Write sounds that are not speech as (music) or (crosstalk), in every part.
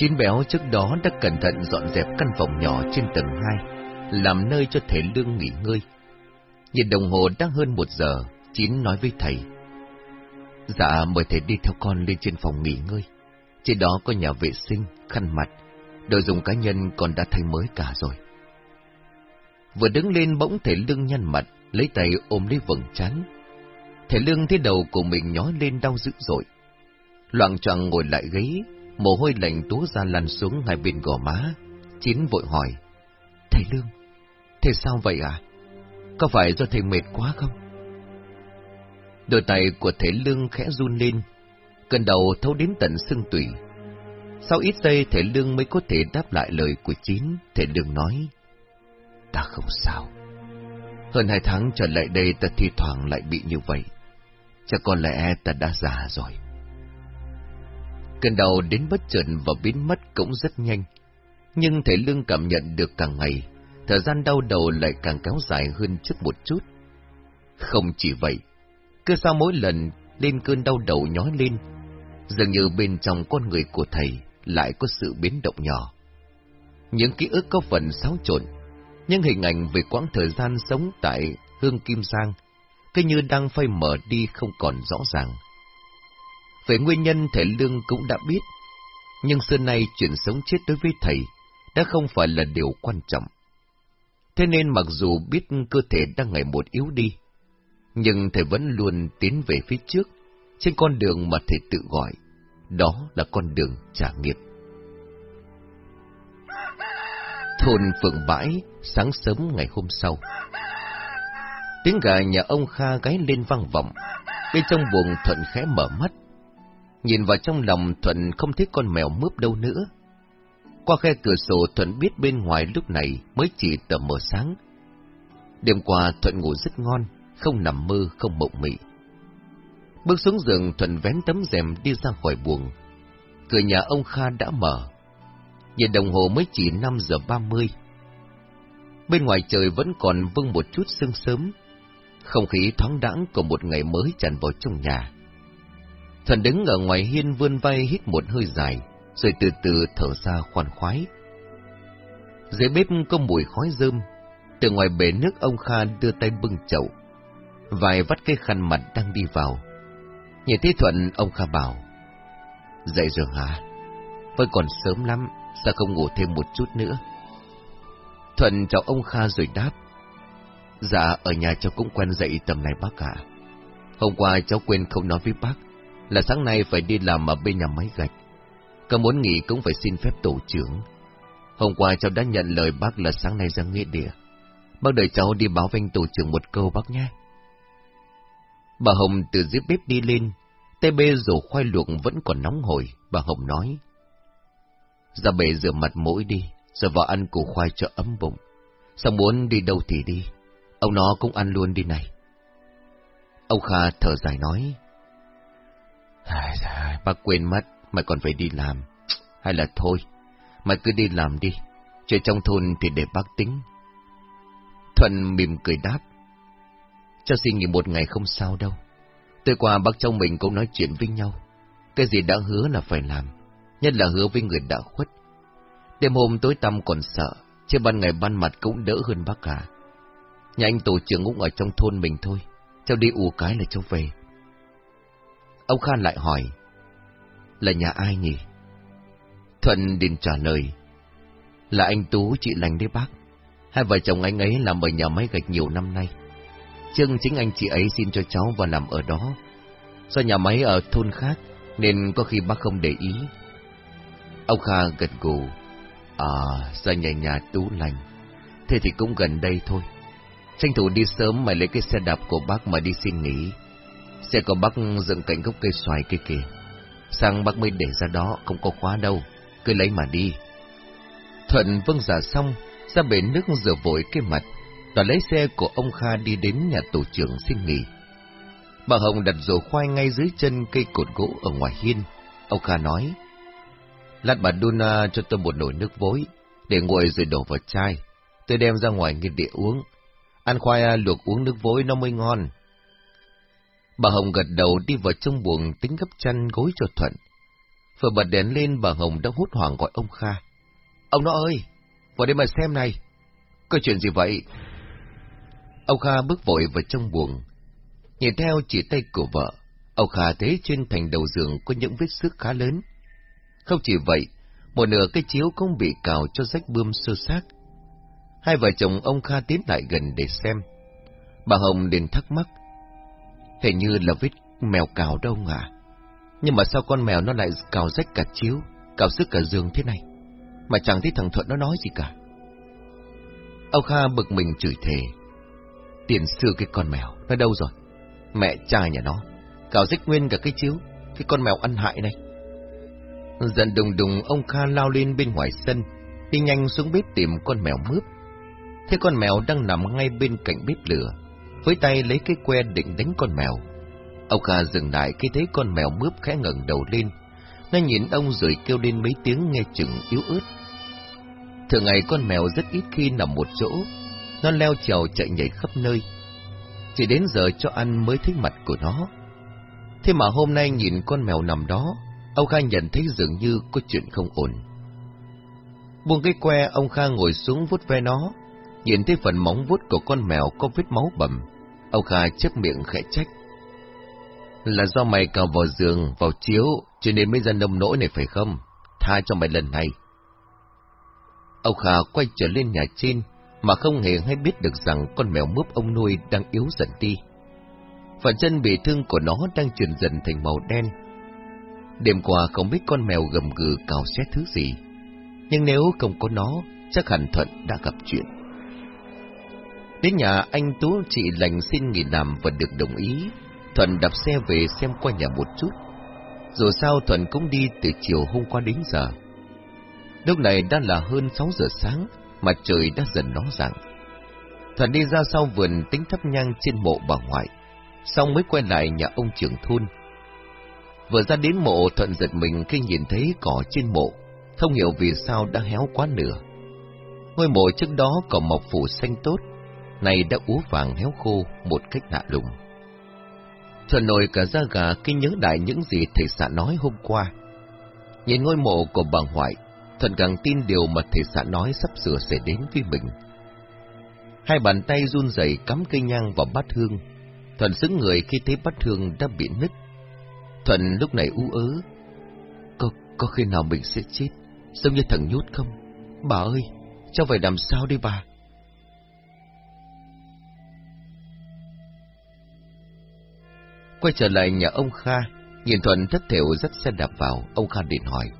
Chín béo trước đó đã cẩn thận dọn dẹp căn phòng nhỏ trên tầng 2, làm nơi cho thể Lương nghỉ ngơi. Nhìn đồng hồ đã hơn một giờ, Chín nói với thầy. Dạ, mời thầy đi theo con lên trên phòng nghỉ ngơi. Trên đó có nhà vệ sinh, khăn mặt, đồ dùng cá nhân còn đã thay mới cả rồi. Vừa đứng lên bỗng thầy Lương nhăn mặt, lấy tay ôm lấy vầng trán. Thầy Lương thấy đầu của mình nhói lên đau dữ dội. Loạn choạng ngồi lại ghế, mồ hôi lạnh túa ra lăn xuống hai bên gò má. Chín vội hỏi, Thầy Lương, thầy sao vậy à? Có phải do thầy mệt quá không? Đôi tay của thầy Lương khẽ run lên, cơn đầu thấu đến tận xương tủy. Sau ít giây thầy Lương mới có thể đáp lại lời của Chín, thầy Lương nói, Ta không sao. Hơn hai tháng trở lại đây ta thi thoảng lại bị như vậy. Chắc có lẽ ta đã già rồi. Cơn đau đến bất chợt và biến mất cũng rất nhanh. Nhưng thầy Lương cảm nhận được càng ngày, thời gian đau đầu lại càng kéo dài hơn trước một chút. Không chỉ vậy, cứ sau mỗi lần lên cơn đau đầu nhói lên, dường như bên trong con người của thầy lại có sự biến động nhỏ. Những ký ức có phần xáo trộn, những hình ảnh về quãng thời gian sống tại Hương Kim Giang, cứ như đang phai mở đi không còn rõ ràng. Về nguyên nhân thầy Lương cũng đã biết, nhưng xưa nay chuyện sống chết đối với thầy đã không phải là điều quan trọng. Thế nên mặc dù biết cơ thể đang ngày một yếu đi, nhưng thầy vẫn luôn tiến về phía trước, trên con đường mà thầy tự gọi, đó là con đường trả nghiệp. Thôn Phượng Bãi, sáng sớm ngày hôm sau. Tiếng gà nhà ông Kha gáy lên vang vọng, bên trong buồng Thuận khẽ mở mắt. Nhìn vào trong lòng Thuận không thấy con mèo mướp đâu nữa. Qua khe cửa sổ Thuận biết bên ngoài lúc này mới chỉ tờ mờ sáng. Đêm qua Thuận ngủ rất ngon, không nằm mơ, không mộng mị. Bước xuống giường Thuận vén tấm rèm đi ra khỏi buồng. Cửa nhà ông Kha đã mở. Nhìn đồng hồ mới chỉ 5 giờ 30. Bên ngoài trời vẫn còn vương một chút sương sớm. Không khí thoáng đãng của một ngày mới tràn vào trong nhà thần đứng ở ngoài hiên vươn vai hít một hơi dài, rồi từ từ thở ra khoan khoái. Dưới bếp có mùi khói rơm, từ ngoài bể nước ông Kha đưa tay bưng chậu, vài vắt cái khăn mặt đang đi vào. Nhìn thấy Thuận, ông Kha bảo, Dậy rồi hả? Vẫn còn sớm lắm, sao không ngủ thêm một chút nữa? Thuận chào ông Kha rồi đáp, Dạ, ở nhà cháu cũng quen dậy tầm này bác ạ. Hôm qua cháu quên không nói với bác, là sáng nay phải đi làm ở bên nhà máy gạch. Có muốn nghỉ cũng phải xin phép tổ trưởng. Hôm qua cháu đã nhận lời bác là sáng nay ra nghĩa địa. Bác đợi cháu đi báo với anh tổ trưởng một câu bác nhé. Bà Hồng từ dưới bếp đi lên, tay bê rổ khoai luộc vẫn còn nóng hổi, bà Hồng nói. Ra bể rửa mặt mũi đi, rồi vào ăn củ khoai cho ấm bụng. Sao muốn đi đâu thì đi, ông nó cũng ăn luôn đi này. Ông Kha thở dài nói. Bác quên mất, mày còn phải đi làm. Hay là thôi, mày cứ đi làm đi, chuyện trong thôn thì để bác tính. Thuận mỉm cười đáp. Cho xin nghỉ một ngày không sao đâu. Tối qua bác trong mình cũng nói chuyện với nhau. Cái gì đã hứa là phải làm, nhất là hứa với người đã khuất. Đêm hôm tối tăm còn sợ, chứ ban ngày ban mặt cũng đỡ hơn bác cả. Nhà anh tổ trưởng cũng ở trong thôn mình thôi, cháu đi ù cái là cháu về. Ông Khan lại hỏi, là nhà ai nhỉ? Thuận định trả lời, là anh Tú chị lành đấy bác. Hai vợ chồng anh ấy làm ở nhà máy gạch nhiều năm nay. Chưng chính anh chị ấy xin cho cháu vào làm ở đó. Do nhà máy ở thôn khác, nên có khi bác không để ý. Ông Kha gật gù. À, ra nhà nhà Tú lành. Thế thì cũng gần đây thôi. Tranh thủ đi sớm mà lấy cái xe đạp của bác mà đi xin nghỉ. Xe của bác dựng cạnh gốc cây xoài kia kìa. Sang bác mới để ra đó, không có khóa đâu. Cứ lấy mà đi. Thuận vâng giả xong, ra bể nước rửa vội cái mặt, và lấy xe của ông Kha đi đến nhà tổ trưởng xin nghỉ. Bà Hồng đặt rổ khoai ngay dưới chân cây cột gỗ ở ngoài hiên. Ông Kha nói, Lát bà đun à, cho tôi một nồi nước vối, để nguội rồi đổ vào chai. Tôi đem ra ngoài nghiên địa uống. Ăn khoai à, luộc uống nước vối nó mới ngon. Bà Hồng gật đầu đi vào trong buồng tính gấp chăn gối cho Thuận. Vừa bật đèn lên bà Hồng đã hút hoảng gọi ông Kha. Ông nó ơi, vào đây mà xem này. Có chuyện gì vậy? Ông Kha bước vội vào trong buồng. Nhìn theo chỉ tay của vợ, ông Kha thấy trên thành đầu giường có những vết sức khá lớn. Không chỉ vậy, một nửa cái chiếu cũng bị cào cho rách bươm sơ xác. Hai vợ chồng ông Kha tiến lại gần để xem. Bà Hồng liền thắc mắc. Hình như là vết mèo cào đâu à? Nhưng mà sao con mèo nó lại cào rách cả chiếu, cào sức cả giường thế này? Mà chẳng thấy thằng Thuận nó nói gì cả. Ông Kha bực mình chửi thề. Tiền sư cái con mèo, nó đâu rồi? Mẹ cha nhà nó, cào rách nguyên cả cái chiếu, cái con mèo ăn hại này. Dần đùng đùng ông Kha lao lên bên ngoài sân, đi nhanh xuống bếp tìm con mèo mướp. Thế con mèo đang nằm ngay bên cạnh bếp lửa, với tay lấy cái que định đánh con mèo. Ông Kha dừng lại khi thấy con mèo mướp khẽ ngẩng đầu lên. Nó nhìn ông rồi kêu lên mấy tiếng nghe chừng yếu ớt. Thường ngày con mèo rất ít khi nằm một chỗ, nó leo trèo chạy nhảy khắp nơi. Chỉ đến giờ cho ăn mới thấy mặt của nó. Thế mà hôm nay nhìn con mèo nằm đó, ông Kha nhận thấy dường như có chuyện không ổn. Buông cái que, ông Kha ngồi xuống vuốt ve nó, nhìn thấy phần móng vuốt của con mèo có vết máu bầm. Ông Kha chép miệng khẽ trách. Là do mày cào vào giường, vào chiếu, cho nên mới ra nông nỗi này phải không? Tha cho mày lần này. Ông Kha quay trở lên nhà trên, mà không hề hay biết được rằng con mèo mướp ông nuôi đang yếu dần đi. Phần chân bị thương của nó đang chuyển dần thành màu đen. Đêm qua không biết con mèo gầm gừ cào xét thứ gì, nhưng nếu không có nó, chắc hẳn Thuận đã gặp chuyện. Đến nhà anh Tú chị lành xin nghỉ làm và được đồng ý, Thuận đạp xe về xem qua nhà một chút. Dù sao Thuận cũng đi từ chiều hôm qua đến giờ. Lúc này đã là hơn 6 giờ sáng, mặt trời đã dần nóng dạng. Thuận đi ra sau vườn tính thắp nhang trên mộ bà ngoại, xong mới quay lại nhà ông trưởng thôn. Vừa ra đến mộ Thuận giật mình khi nhìn thấy cỏ trên mộ, không hiểu vì sao đã héo quá nửa. Ngôi mộ trước đó còn mọc phủ xanh tốt, này đã úa vàng héo khô một cách lạ lùng. Thuận nổi cả da gà khi nhớ lại những gì thầy xã nói hôm qua. Nhìn ngôi mộ của bà ngoại, Thuận càng tin điều mà thầy xã nói sắp sửa sẽ đến với mình. Hai bàn tay run rẩy cắm cây nhang vào bát hương. Thuận xứng người khi thấy bát hương đã bị nứt. Thuận lúc này u ớ. Có, có khi nào mình sẽ chết, giống như thằng nhút không? Bà ơi, cháu phải làm sao đi bà? Quay trở lại nhà ông Kha, nhìn Thuận thất thểu rất xe đạp vào, ông Kha điện hỏi.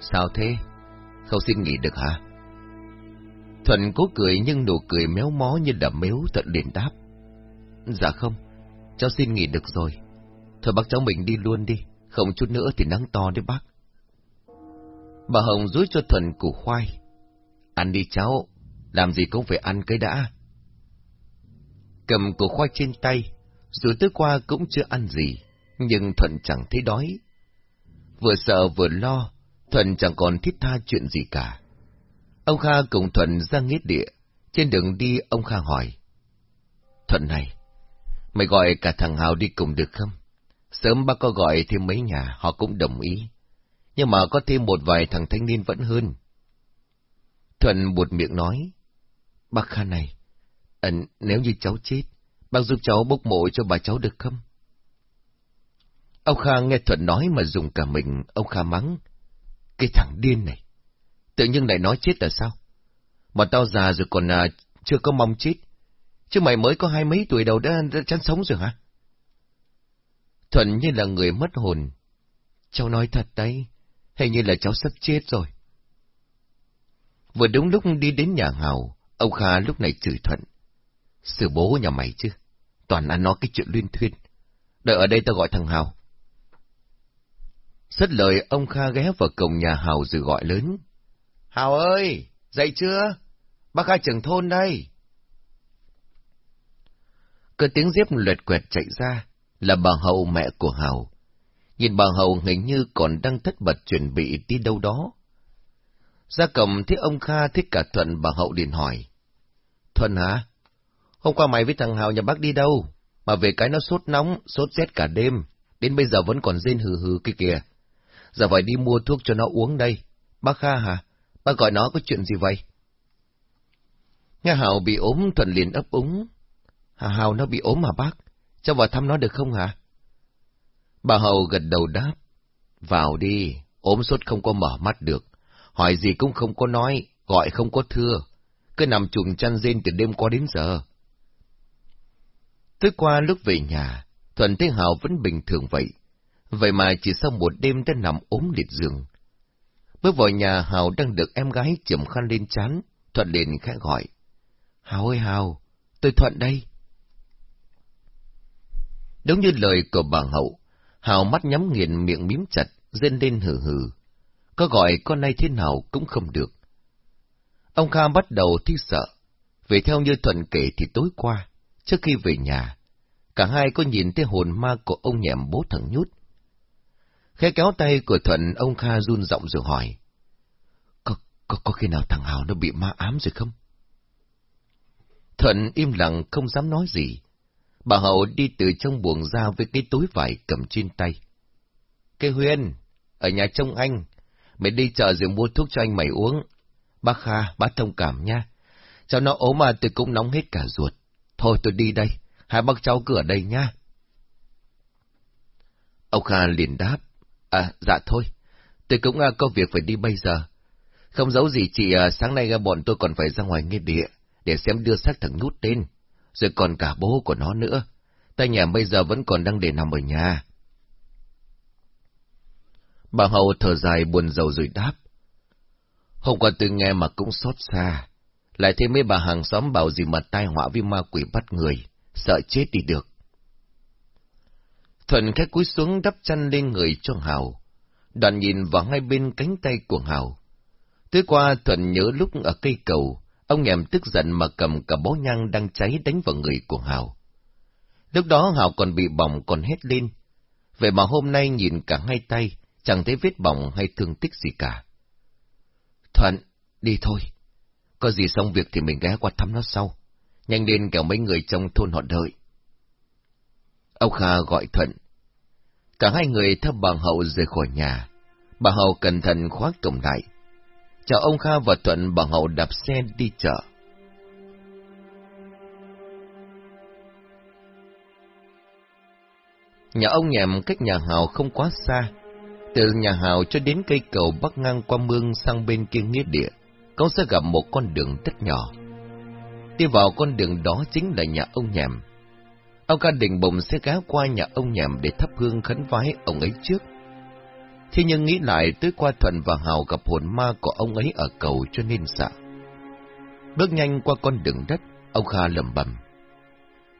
Sao thế? Không xin nghỉ được hả? Thuận cố cười nhưng nụ cười méo mó như là mếu Thuận liền đáp. Dạ không, cháu xin nghỉ được rồi. Thôi bác cháu mình đi luôn đi, không chút nữa thì nắng to đấy bác. Bà Hồng rúi cho Thuận củ khoai. Ăn đi cháu, làm gì cũng phải ăn cái đã. Cầm củ khoai trên tay, dù tới qua cũng chưa ăn gì, nhưng Thuận chẳng thấy đói. Vừa sợ vừa lo, Thuận chẳng còn thiết tha chuyện gì cả. Ông Kha cùng Thuận ra nghĩa địa, trên đường đi ông Kha hỏi. Thuận này, mày gọi cả thằng Hào đi cùng được không? Sớm bác có gọi thêm mấy nhà, họ cũng đồng ý. Nhưng mà có thêm một vài thằng thanh niên vẫn hơn. Thuận buột miệng nói, Bác Kha này, ẩn nếu như cháu chết, bác giúp cháu bốc mộ cho bà cháu được không? Ông Kha nghe Thuận nói mà dùng cả mình, ông Kha mắng. Cái thằng điên này, tự nhiên lại nói chết là sao? Mà tao già rồi còn à, chưa có mong chết, chứ mày mới có hai mấy tuổi đầu đã, đã chán sống rồi hả? Thuận như là người mất hồn. Cháu nói thật đấy, hình như là cháu sắp chết rồi. Vừa đúng lúc đi đến nhà Hào, ông Kha lúc này chửi Thuận. Sự bố nhà mày chứ, toàn ăn nói cái chuyện luyên thuyên. Đợi ở đây ta gọi thằng Hào. Sất lời ông Kha ghé vào cổng nhà Hào rồi gọi lớn. Hào ơi, dậy chưa? Bác Kha trưởng thôn đây. Cơ tiếng dép lượt quẹt chạy ra, là bà Hậu mẹ của Hào. Nhìn bà Hậu hình như còn đang thất bật chuẩn bị đi đâu đó. Ra cổng thấy ông Kha thích cả Thuận bà Hậu liền hỏi. Thuận hả? Hôm qua mày với thằng Hào nhà bác đi đâu? Mà về cái nó sốt nóng, sốt rét cả đêm, đến bây giờ vẫn còn rên hừ hừ kia kìa. giờ phải đi mua thuốc cho nó uống đây. Bác Kha hả? Bác gọi nó có chuyện gì vậy? Nghe Hào bị ốm Thuận liền ấp úng. Hà Hào nó bị ốm mà bác? Cho vào thăm nó được không hả? Bà Hầu gật đầu đáp. Vào đi, ốm sốt không có mở mắt được. Hỏi gì cũng không có nói, gọi không có thưa. Cứ nằm chùm chăn rên từ đêm qua đến giờ. Tối qua lúc về nhà, Thuận thế Hào vẫn bình thường vậy. Vậy mà chỉ sau một đêm đã nằm ốm liệt giường. Bước vào nhà Hào đang được em gái chầm khăn lên chán, Thuận liền khẽ gọi. Hào ơi Hào, tôi Thuận đây. Đúng như lời của bà Hậu, Hào mắt nhắm nghiền miệng miếm chặt, rên lên hừ hừ. Có gọi con nay thế nào cũng không được. Ông Kha bắt đầu thi sợ. về theo như Thuận kể thì tối qua, trước khi về nhà, cả hai có nhìn thấy hồn ma của ông nhẹm bố thằng nhút. Khẽ kéo tay của Thuận, ông Kha run giọng rồi hỏi. Có, có, có khi nào thằng Hào nó bị ma ám rồi không? Thuận im lặng không dám nói gì. Bà Hậu đi từ trong buồng ra với cái túi vải cầm trên tay. Cái Huyên, ở nhà trông anh, mày đi chợ rồi mua thuốc cho anh mày uống. Bác Kha, bác thông cảm nha. Cháu nó ốm mà tôi cũng nóng hết cả ruột. Thôi tôi đi đây, hai bác cháu cửa đây nha. Ông Kha liền đáp. À, dạ thôi, tôi cũng uh, có việc phải đi bây giờ. Không giấu gì chị, uh, sáng nay uh, bọn tôi còn phải ra ngoài nghe địa, để xem đưa xác thằng nút tên, rồi còn cả bố của nó nữa. tay nhà bây giờ vẫn còn đang để nằm ở nhà. Bà Hậu thở dài buồn rầu rồi đáp. Hôm qua tôi nghe mà cũng xót xa. Lại thêm mấy bà hàng xóm bảo gì mà tai họa với ma quỷ bắt người, sợ chết đi được. Thuận khẽ cúi xuống đắp chăn lên người cho Hào. Đoàn nhìn vào hai bên cánh tay của Hào. Tối qua Thuận nhớ lúc ở cây cầu, ông nhèm tức giận mà cầm cả bó nhang đang cháy đánh vào người của Hào. Lúc đó Hào còn bị bỏng còn hét lên. Vậy mà hôm nay nhìn cả hai tay, chẳng thấy vết bỏng hay thương tích gì cả. Thuận, đi thôi. Có gì xong việc thì mình ghé qua thăm nó sau. Nhanh lên kẻo mấy người trong thôn họ đợi. Ông Kha gọi Thuận. Cả hai người theo bà Hậu rời khỏi nhà. Bà Hậu cẩn thận khóa cổng lại. Chào ông Kha và Thuận bà Hậu đạp xe đi chợ. Nhà ông nhèm cách nhà Hào không quá xa. Từ nhà Hào cho đến cây cầu bắc ngang qua mương sang bên kia nghĩa địa, cậu sẽ gặp một con đường rất nhỏ. Đi vào con đường đó chính là nhà ông nhèm. Ông ca định bồng sẽ ghé qua nhà ông nhèm để thắp hương khấn vái ông ấy trước. Thế nhưng nghĩ lại tới qua Thuận và Hào gặp hồn ma của ông ấy ở cầu cho nên sợ. Bước nhanh qua con đường đất, ông Kha lầm bầm.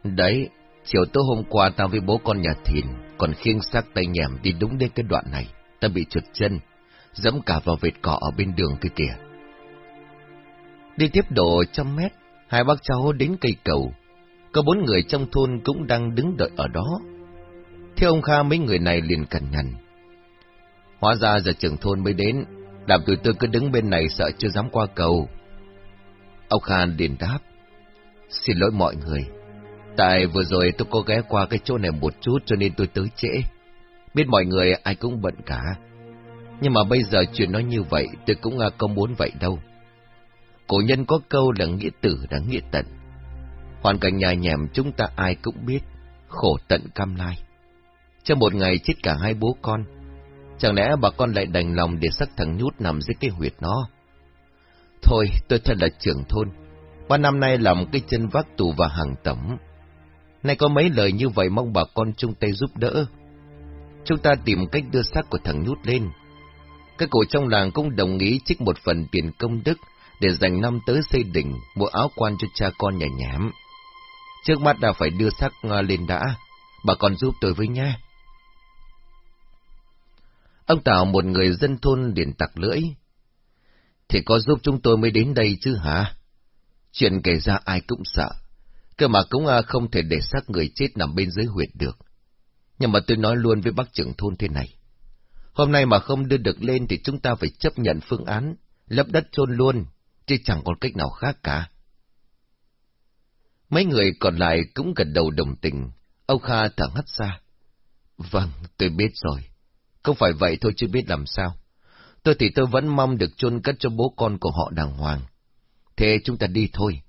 Đấy, chiều tối hôm qua tao với bố con nhà thìn còn khiêng xác tay nhèm đi đúng đến cái đoạn này, ta bị trượt chân, dẫm cả vào vệt cỏ ở bên đường kia kìa. Đi tiếp độ trăm mét, hai bác cháu đến cây cầu, có bốn người trong thôn cũng đang đứng đợi ở đó. Theo ông Kha mấy người này liền cằn nhằn. Hóa ra giờ trưởng thôn mới đến, làm tụi tôi cứ đứng bên này sợ chưa dám qua cầu. Ông Kha liền đáp. Xin lỗi mọi người. Tại vừa rồi tôi có ghé qua cái chỗ này một chút cho nên tôi tới trễ. Biết mọi người ai cũng bận cả. Nhưng mà bây giờ chuyện nói như vậy tôi cũng à, không muốn vậy đâu. Cổ nhân có câu là nghĩa tử là nghĩa tận. Hoàn cảnh nhà nhèm chúng ta ai cũng biết, khổ tận cam lai. Trong một ngày chết cả hai bố con, chẳng lẽ bà con lại đành lòng để sắc thằng nhút nằm dưới cái huyệt nó? Thôi, tôi thật là trưởng thôn. Qua năm nay làm cái chân vác tù và hàng tẩm. Nay có mấy lời như vậy mong bà con chung tay giúp đỡ. Chúng ta tìm cách đưa xác của thằng nhút lên. Các cổ trong làng cũng đồng ý trích một phần tiền công đức để dành năm tới xây đỉnh, mua áo quan cho cha con nhà nhảm. Trước mắt đã phải đưa xác à, lên đã, bà con giúp tôi với nha. Ông Tào một người dân thôn liền tặc lưỡi. Thì có giúp chúng tôi mới đến đây chứ hả? Chuyện kể ra ai cũng sợ, cơ mà cũng à, không thể để xác người chết nằm bên dưới huyệt được. Nhưng mà tôi nói luôn với bác trưởng thôn thế này. Hôm nay mà không đưa được lên thì chúng ta phải chấp nhận phương án, lấp đất chôn luôn, chứ chẳng còn cách nào khác cả. Mấy người còn lại cũng gật đầu đồng tình, Âu Kha thở hắt ra. Vâng, tôi biết rồi. Không phải vậy thôi chưa biết làm sao. Tôi thì tôi vẫn mong được chôn cất cho bố con của họ đàng hoàng. Thế chúng ta đi thôi.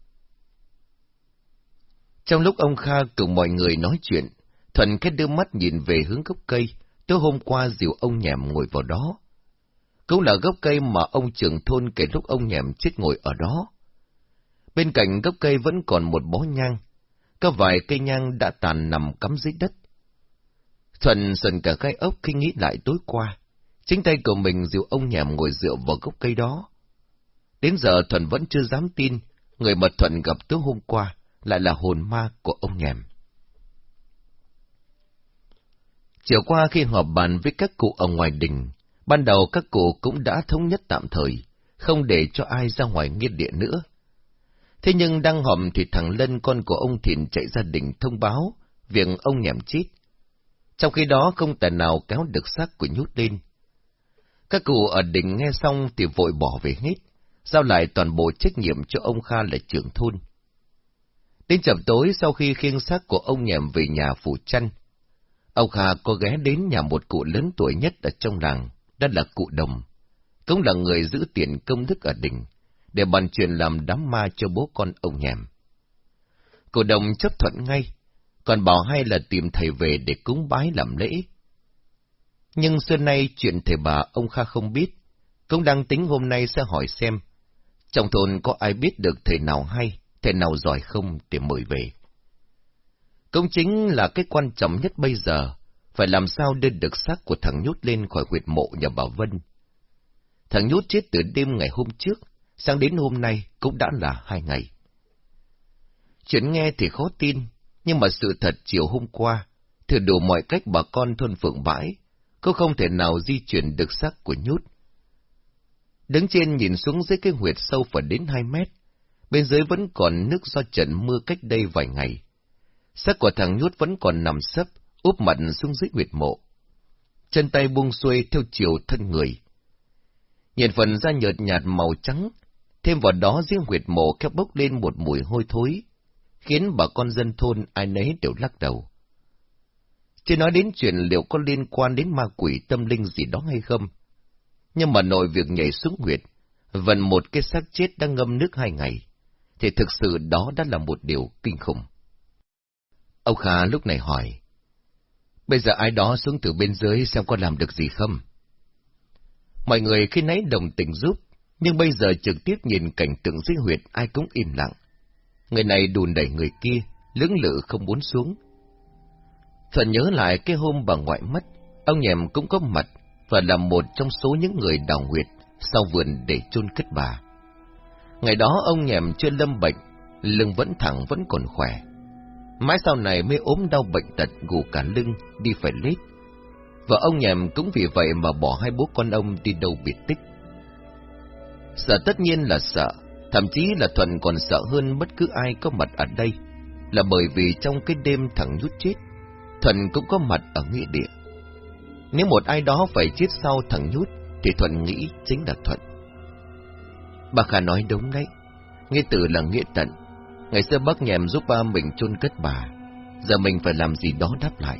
Trong lúc ông Kha cùng mọi người nói chuyện, Thuận cái đưa mắt nhìn về hướng gốc cây, tối hôm qua dìu ông nhèm ngồi vào đó. Cũng là gốc cây mà ông trưởng thôn kể lúc ông nhèm chết ngồi ở đó. Bên cạnh gốc cây vẫn còn một bó nhang, có vài cây nhang đã tàn nằm cắm dưới đất. Thuần sần cả gai ốc khi nghĩ lại tối qua, chính tay của mình dìu ông nhèm ngồi dựa vào gốc cây đó. Đến giờ Thuần vẫn chưa dám tin, người mà Thuần gặp tối hôm qua lại là hồn ma của ông nhèm. Chiều qua khi họp bàn với các cụ ở ngoài đình, ban đầu các cụ cũng đã thống nhất tạm thời, không để cho ai ra ngoài nghĩa địa nữa. Thế nhưng đang hòm thì thằng Lân con của ông Thìn chạy gia đình thông báo việc ông nhảm chết. Trong khi đó không tài nào kéo được xác của nhút lên. Các cụ ở đình nghe xong thì vội bỏ về hết, giao lại toàn bộ trách nhiệm cho ông Kha là trưởng thôn. Đến chậm tối sau khi khiêng xác của ông nhèm về nhà phủ chăn, ông Kha có ghé đến nhà một cụ lớn tuổi nhất ở trong làng, đó là cụ Đồng, cũng là người giữ tiền công đức ở đình để bàn chuyện làm đám ma cho bố con ông nhèm. Cụ đồng chấp thuận ngay, còn bảo hay là tìm thầy về để cúng bái làm lễ. Nhưng xưa nay chuyện thầy bà ông Kha không biết, cũng đang tính hôm nay sẽ hỏi xem, trong thôn có ai biết được thầy nào hay, thầy nào giỏi không để mời về. Công chính là cái quan trọng nhất bây giờ, phải làm sao đưa được xác của thằng nhút lên khỏi huyệt mộ nhà bà Vân. Thằng nhút chết từ đêm ngày hôm trước, sang đến hôm nay cũng đã là hai ngày. Chuyện nghe thì khó tin, nhưng mà sự thật chiều hôm qua, thử đủ mọi cách bà con thôn phượng bãi, cô không thể nào di chuyển được xác của nhút. Đứng trên nhìn xuống dưới cái huyệt sâu phải đến hai mét, bên dưới vẫn còn nước do trận mưa cách đây vài ngày. Xác của thằng nhút vẫn còn nằm sấp, úp mặt xuống dưới huyệt mộ. Chân tay buông xuôi theo chiều thân người. Nhìn phần da nhợt nhạt màu trắng, Thêm vào đó riêng huyệt mộ khép bốc lên một mùi hôi thối, khiến bà con dân thôn ai nấy đều lắc đầu. Chưa nói đến chuyện liệu có liên quan đến ma quỷ tâm linh gì đó hay không. Nhưng mà nội việc nhảy xuống huyệt, vần một cái xác chết đang ngâm nước hai ngày, thì thực sự đó đã là một điều kinh khủng. Ông Kha lúc này hỏi, bây giờ ai đó xuống từ bên dưới xem có làm được gì không? Mọi người khi nãy đồng tình giúp, nhưng bây giờ trực tiếp nhìn cảnh tượng dưới huyệt ai cũng im lặng. Người này đùn đẩy người kia, lưỡng lự không muốn xuống. Thuận nhớ lại cái hôm bà ngoại mất, ông nhèm cũng có mặt và là một trong số những người đào huyệt sau vườn để chôn cất bà. Ngày đó ông nhèm chưa lâm bệnh, lưng vẫn thẳng vẫn còn khỏe. Mãi sau này mới ốm đau bệnh tật gù cả lưng, đi phải lết. Và ông nhèm cũng vì vậy mà bỏ hai bố con ông đi đâu biệt tích. Sợ tất nhiên là sợ, thậm chí là Thuận còn sợ hơn bất cứ ai có mặt ở đây, là bởi vì trong cái đêm thằng nhút chết, Thuận cũng có mặt ở nghĩa địa. Nếu một ai đó phải chết sau thằng nhút, thì Thuận nghĩ chính là Thuận. Bà Khả nói đúng đấy, nghĩa tử là nghĩa tận. Ngày xưa bác nhèm giúp ba mình chôn cất bà, giờ mình phải làm gì đó đáp lại.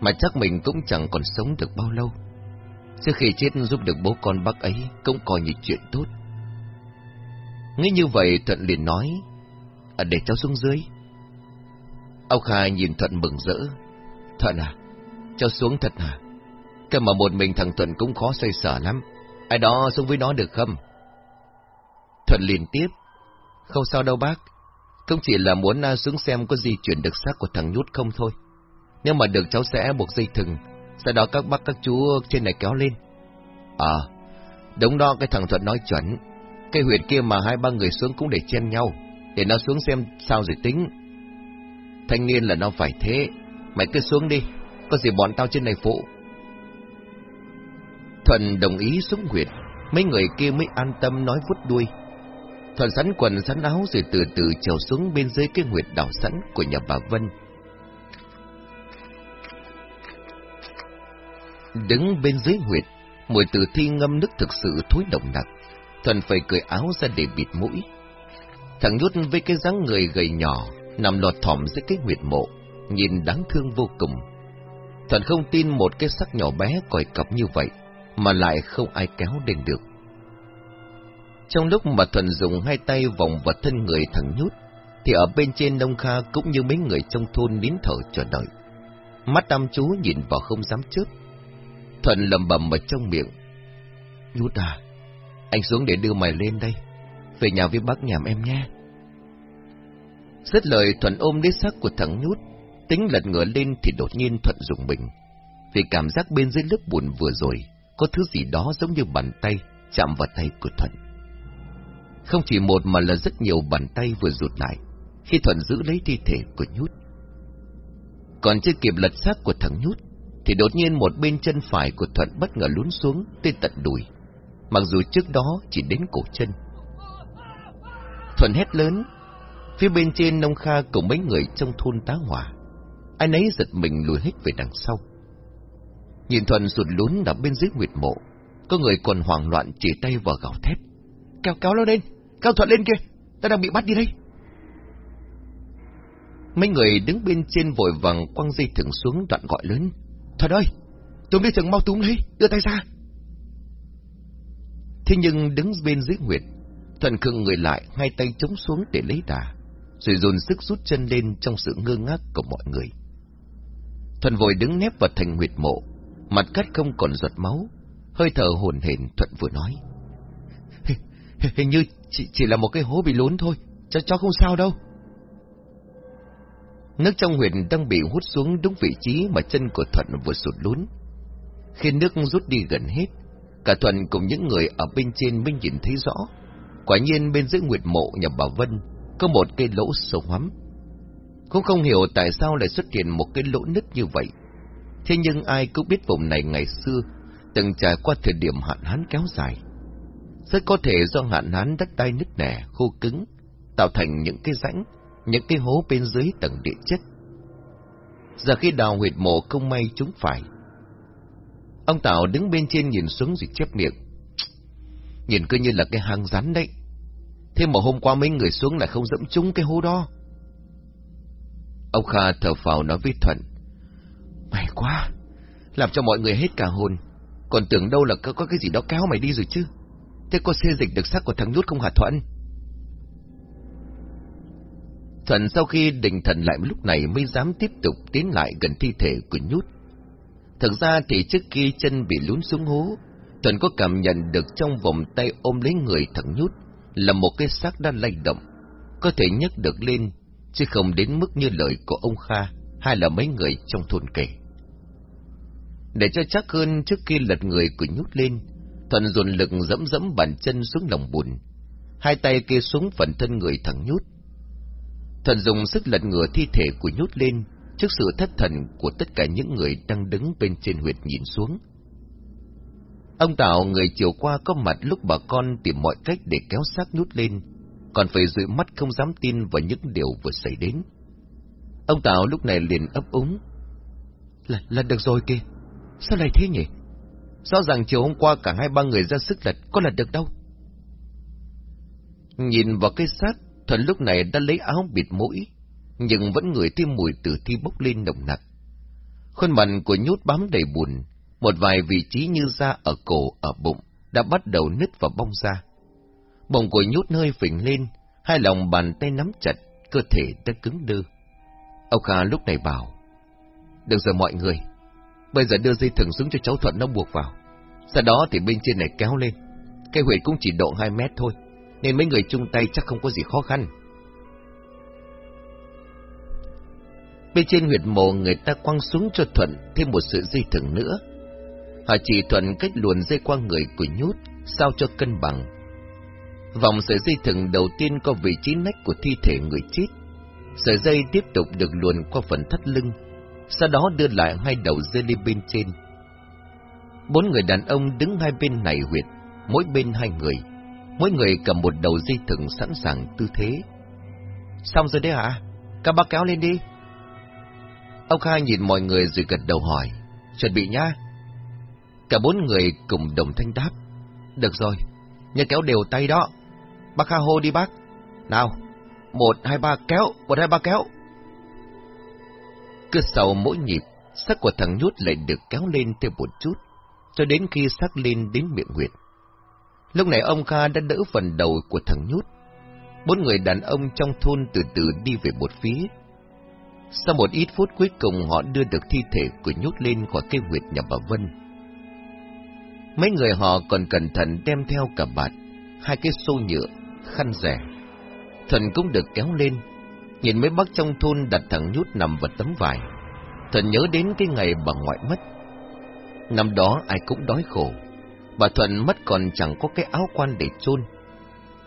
Mà chắc mình cũng chẳng còn sống được bao lâu. Trước khi chết giúp được bố con bác ấy cũng coi như chuyện tốt. Nghĩ như vậy Thuận liền nói, à, để cháu xuống dưới. Ông khai nhìn Thuận mừng rỡ. Thuận à, cháu xuống thật à? Cơ mà một mình thằng Thuận cũng khó xoay sở lắm. Ai đó xuống với nó được không? Thuận liền tiếp. Không sao đâu bác. Không chỉ là muốn à, na xuống xem có gì chuyển được xác của thằng nhút không thôi. Nếu mà được cháu sẽ buộc dây thừng sau đó các bác các chú trên này kéo lên. À, đúng đó cái thằng Thuận nói chuẩn. Cái huyệt kia mà hai ba người xuống cũng để chen nhau, để nó xuống xem sao rồi tính. Thanh niên là nó phải thế, mày cứ xuống đi, có gì bọn tao trên này phụ. Thuận đồng ý xuống huyệt, mấy người kia mới an tâm nói vút đuôi. Thuận sắn quần sắn áo rồi từ từ trèo xuống bên dưới cái huyệt đảo sẵn của nhà bà Vân. Đứng bên dưới huyệt, mùi tử thi ngâm nước thực sự thối động nặng. Thuần phải cởi áo ra để bịt mũi. Thằng nhút với cái dáng người gầy nhỏ, nằm lọt thỏm dưới cái huyệt mộ, nhìn đáng thương vô cùng. Thuần không tin một cái sắc nhỏ bé còi cọc như vậy, mà lại không ai kéo đến được. Trong lúc mà Thuận dùng hai tay vòng vào thân người thằng nhút, thì ở bên trên Đông Kha cũng như mấy người trong thôn nín thở chờ đợi. Mắt tam chú nhìn vào không dám chớp. Thuận lầm bầm ở trong miệng. Nhút à, anh xuống để đưa mày lên đây. Về nhà với bác nhàm em nha Rất lời Thuận ôm lấy xác của thằng nhút, tính lật ngửa lên thì đột nhiên Thuận dùng mình. Vì cảm giác bên dưới lớp bùn vừa rồi, có thứ gì đó giống như bàn tay chạm vào tay của Thuận. Không chỉ một mà là rất nhiều bàn tay vừa rụt lại, khi Thuận giữ lấy thi thể của nhút. Còn chưa kịp lật xác của thằng nhút, thì đột nhiên một bên chân phải của Thuận bất ngờ lún xuống tới tận đùi, mặc dù trước đó chỉ đến cổ chân. Thuận hét lớn, phía bên trên nông kha cùng mấy người trong thôn tá hỏa. Ai nấy giật mình lùi hết về đằng sau. Nhìn Thuận sụt lún nằm bên dưới nguyệt mộ, có người còn hoảng loạn chỉ tay vào gào thét. Kéo kéo nó lên, kéo Thuận lên kia, ta đang bị bắt đi đây. Mấy người đứng bên trên vội vàng quăng dây thừng xuống đoạn gọi lớn. Thuận ơi, túm đi thừng mau túm lấy, đưa tay ra. Thế nhưng đứng bên dưới nguyệt, Thuận khựng người lại, hai tay chống xuống để lấy đà, rồi dồn sức rút chân lên trong sự ngơ ngác của mọi người. Thuận vội đứng nép vào thành nguyệt mộ, mặt cắt không còn giọt máu, hơi thở hồn hển Thuận vừa nói. Hình như chỉ, chỉ là một cái hố bị lún thôi, cho cho không sao đâu. Nước trong huyền đang bị hút xuống đúng vị trí mà chân của Thuận vừa sụt lún. Khi nước rút đi gần hết, cả Thuận cùng những người ở bên trên mới nhìn thấy rõ. Quả nhiên bên dưới nguyệt mộ nhà bà Vân có một cây lỗ sâu hoắm. Cũng không hiểu tại sao lại xuất hiện một cái lỗ nứt như vậy. Thế nhưng ai cũng biết vùng này ngày xưa từng trải qua thời điểm hạn hán kéo dài. Rất có thể do hạn hán đất đai nứt nẻ, khô cứng, tạo thành những cái rãnh những cái hố bên dưới tầng địa chất. Giờ khi đào huyệt mộ không may chúng phải. Ông Tạo đứng bên trên nhìn xuống rồi chép miệng. Nhìn cứ như là cái hang rắn đấy. Thế mà hôm qua mấy người xuống lại không dẫm trúng cái hố đó. Ông Kha thở phào nói với Thuận. May quá, làm cho mọi người hết cả hồn. Còn tưởng đâu là có, có cái gì đó kéo mày đi rồi chứ. Thế có xê dịch được xác của thằng nhút không hả Thuận? Thuận sau khi định thần lại lúc này mới dám tiếp tục tiến lại gần thi thể của nhút. Thực ra thì trước khi chân bị lún xuống hố, Thuận có cảm nhận được trong vòng tay ôm lấy người thằng nhút là một cái xác đang lay động, có thể nhấc được lên, chứ không đến mức như lời của ông Kha hay là mấy người trong thôn kể. Để cho chắc hơn trước khi lật người của nhút lên, Thuận dồn lực dẫm dẫm bàn chân xuống lòng bùn, hai tay kê xuống phần thân người thằng nhút, Thần dùng sức lật ngửa thi thể của nhút lên, trước sự thất thần của tất cả những người đang đứng bên trên huyệt nhìn xuống. Ông Tạo người chiều qua có mặt lúc bà con tìm mọi cách để kéo xác nhút lên, còn phải dụi mắt không dám tin vào những điều vừa xảy đến. Ông Tạo lúc này liền ấp úng. Là, là được rồi kìa, sao lại thế nhỉ? Rõ ràng chiều hôm qua cả hai ba người ra sức lật, có lật được đâu. Nhìn vào cái xác Thuận lúc này đã lấy áo bịt mũi, nhưng vẫn ngửi thêm mùi tử thi bốc lên nồng nặc. Khuôn mặt của nhút bám đầy bùn, một vài vị trí như da ở cổ, ở bụng, đã bắt đầu nứt và bong ra. Bụng của nhút hơi phình lên, hai lòng bàn tay nắm chặt, cơ thể đã cứng đơ. Ông Kha lúc này bảo, Được rồi mọi người, bây giờ đưa dây thừng xuống cho cháu Thuận nó buộc vào. Sau đó thì bên trên này kéo lên, cây huyệt cũng chỉ độ 2 mét thôi nên mấy người chung tay chắc không có gì khó khăn. Bên trên huyệt mộ người ta quăng xuống cho Thuận thêm một sự dây thừng nữa. Họ chỉ Thuận cách luồn dây qua người của nhút, sao cho cân bằng. Vòng sợi dây thừng đầu tiên có vị trí nách của thi thể người chết. Sợi dây tiếp tục được luồn qua phần thắt lưng, sau đó đưa lại hai đầu dây lên bên trên. Bốn người đàn ông đứng hai bên này huyệt, mỗi bên hai người mỗi người cầm một đầu dây thừng sẵn sàng tư thế. Xong rồi đấy hả? Các bác kéo lên đi. Ông Kha nhìn mọi người rồi gật đầu hỏi, chuẩn bị nhá. Cả bốn người cùng đồng thanh đáp. Được rồi, nhớ kéo đều tay đó. Bác Kha hô đi bác. Nào, một, hai, ba kéo, một, hai, ba kéo. Cứ sau mỗi nhịp, xác của thằng nhút lại được kéo lên thêm một chút, cho đến khi xác lên đến miệng huyệt. Lúc này ông Kha đã đỡ phần đầu của thằng nhút. Bốn người đàn ông trong thôn từ từ đi về một phía. Sau một ít phút cuối cùng họ đưa được thi thể của nhút lên khỏi cây huyệt nhà bà Vân. Mấy người họ còn cẩn thận đem theo cả bạt, hai cái xô nhựa, khăn rẻ. Thần cũng được kéo lên, nhìn mấy bác trong thôn đặt thằng nhút nằm vật tấm vải. thuận nhớ đến cái ngày bà ngoại mất. Năm đó ai cũng đói khổ, bà Thuận mất còn chẳng có cái áo quan để chôn.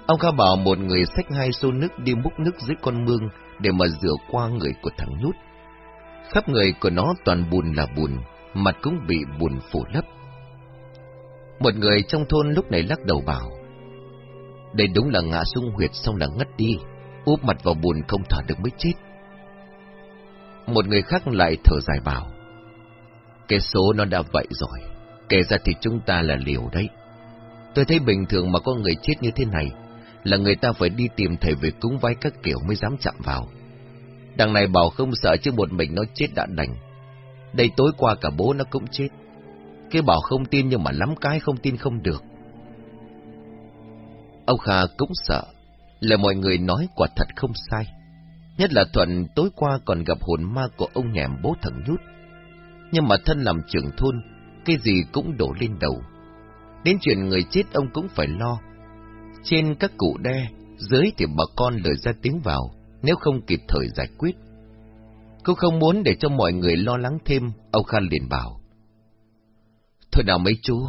Ông Kha bảo một người xách hai xô nước đi múc nước dưới con mương để mà rửa qua người của thằng nhút. Khắp người của nó toàn bùn là bùn, mặt cũng bị bùn phủ lấp. Một người trong thôn lúc này lắc đầu bảo, đây đúng là ngã sung huyệt xong là ngất đi, úp mặt vào bùn không thở được mới chết. Một người khác lại thở dài bảo, cái số nó đã vậy rồi, kể ra thì chúng ta là liều đấy. Tôi thấy bình thường mà có người chết như thế này, là người ta phải đi tìm thầy về cúng vái các kiểu mới dám chạm vào. Đằng này bảo không sợ chứ một mình nó chết đã đành. Đây tối qua cả bố nó cũng chết. Cái bảo không tin nhưng mà lắm cái không tin không được. Ông Kha cũng sợ, là mọi người nói quả thật không sai. Nhất là Thuận tối qua còn gặp hồn ma của ông nhèm bố thằng nhút. Nhưng mà thân làm trưởng thôn, cái gì cũng đổ lên đầu. Đến chuyện người chết ông cũng phải lo. Trên các cụ đe, dưới thì bà con lời ra tiếng vào, nếu không kịp thời giải quyết. Cô không muốn để cho mọi người lo lắng thêm, ông Khan liền bảo. Thôi nào mấy chú,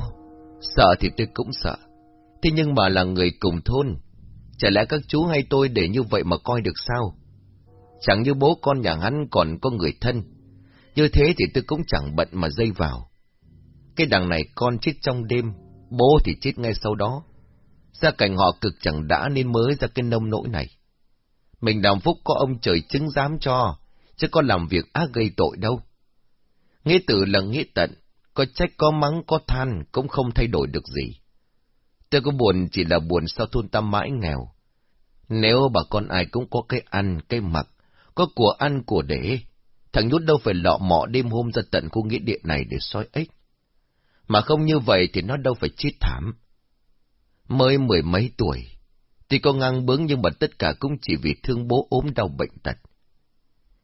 sợ thì tôi cũng sợ. Thế nhưng mà là người cùng thôn, chả lẽ các chú hay tôi để như vậy mà coi được sao? Chẳng như bố con nhà hắn còn có người thân. Như thế thì tôi cũng chẳng bận mà dây vào. Cái đằng này con chết trong đêm, bố thì chết ngay sau đó. Gia cảnh họ cực chẳng đã nên mới ra cái nông nỗi này. Mình đàm phúc có ông trời chứng dám cho, chứ có làm việc ác gây tội đâu. Nghĩa tử là nghĩa tận, có trách có mắng có than cũng không thay đổi được gì. Tôi có buồn chỉ là buồn sao thôn ta mãi nghèo. Nếu bà con ai cũng có cái ăn, cái mặc, có của ăn của để, thằng nhút đâu phải lọ mọ đêm hôm ra tận khu nghĩa địa này để soi ếch. Mà không như vậy thì nó đâu phải chết thảm. Mới mười mấy tuổi, tuy có ngang bướng nhưng mà tất cả cũng chỉ vì thương bố ốm đau bệnh tật.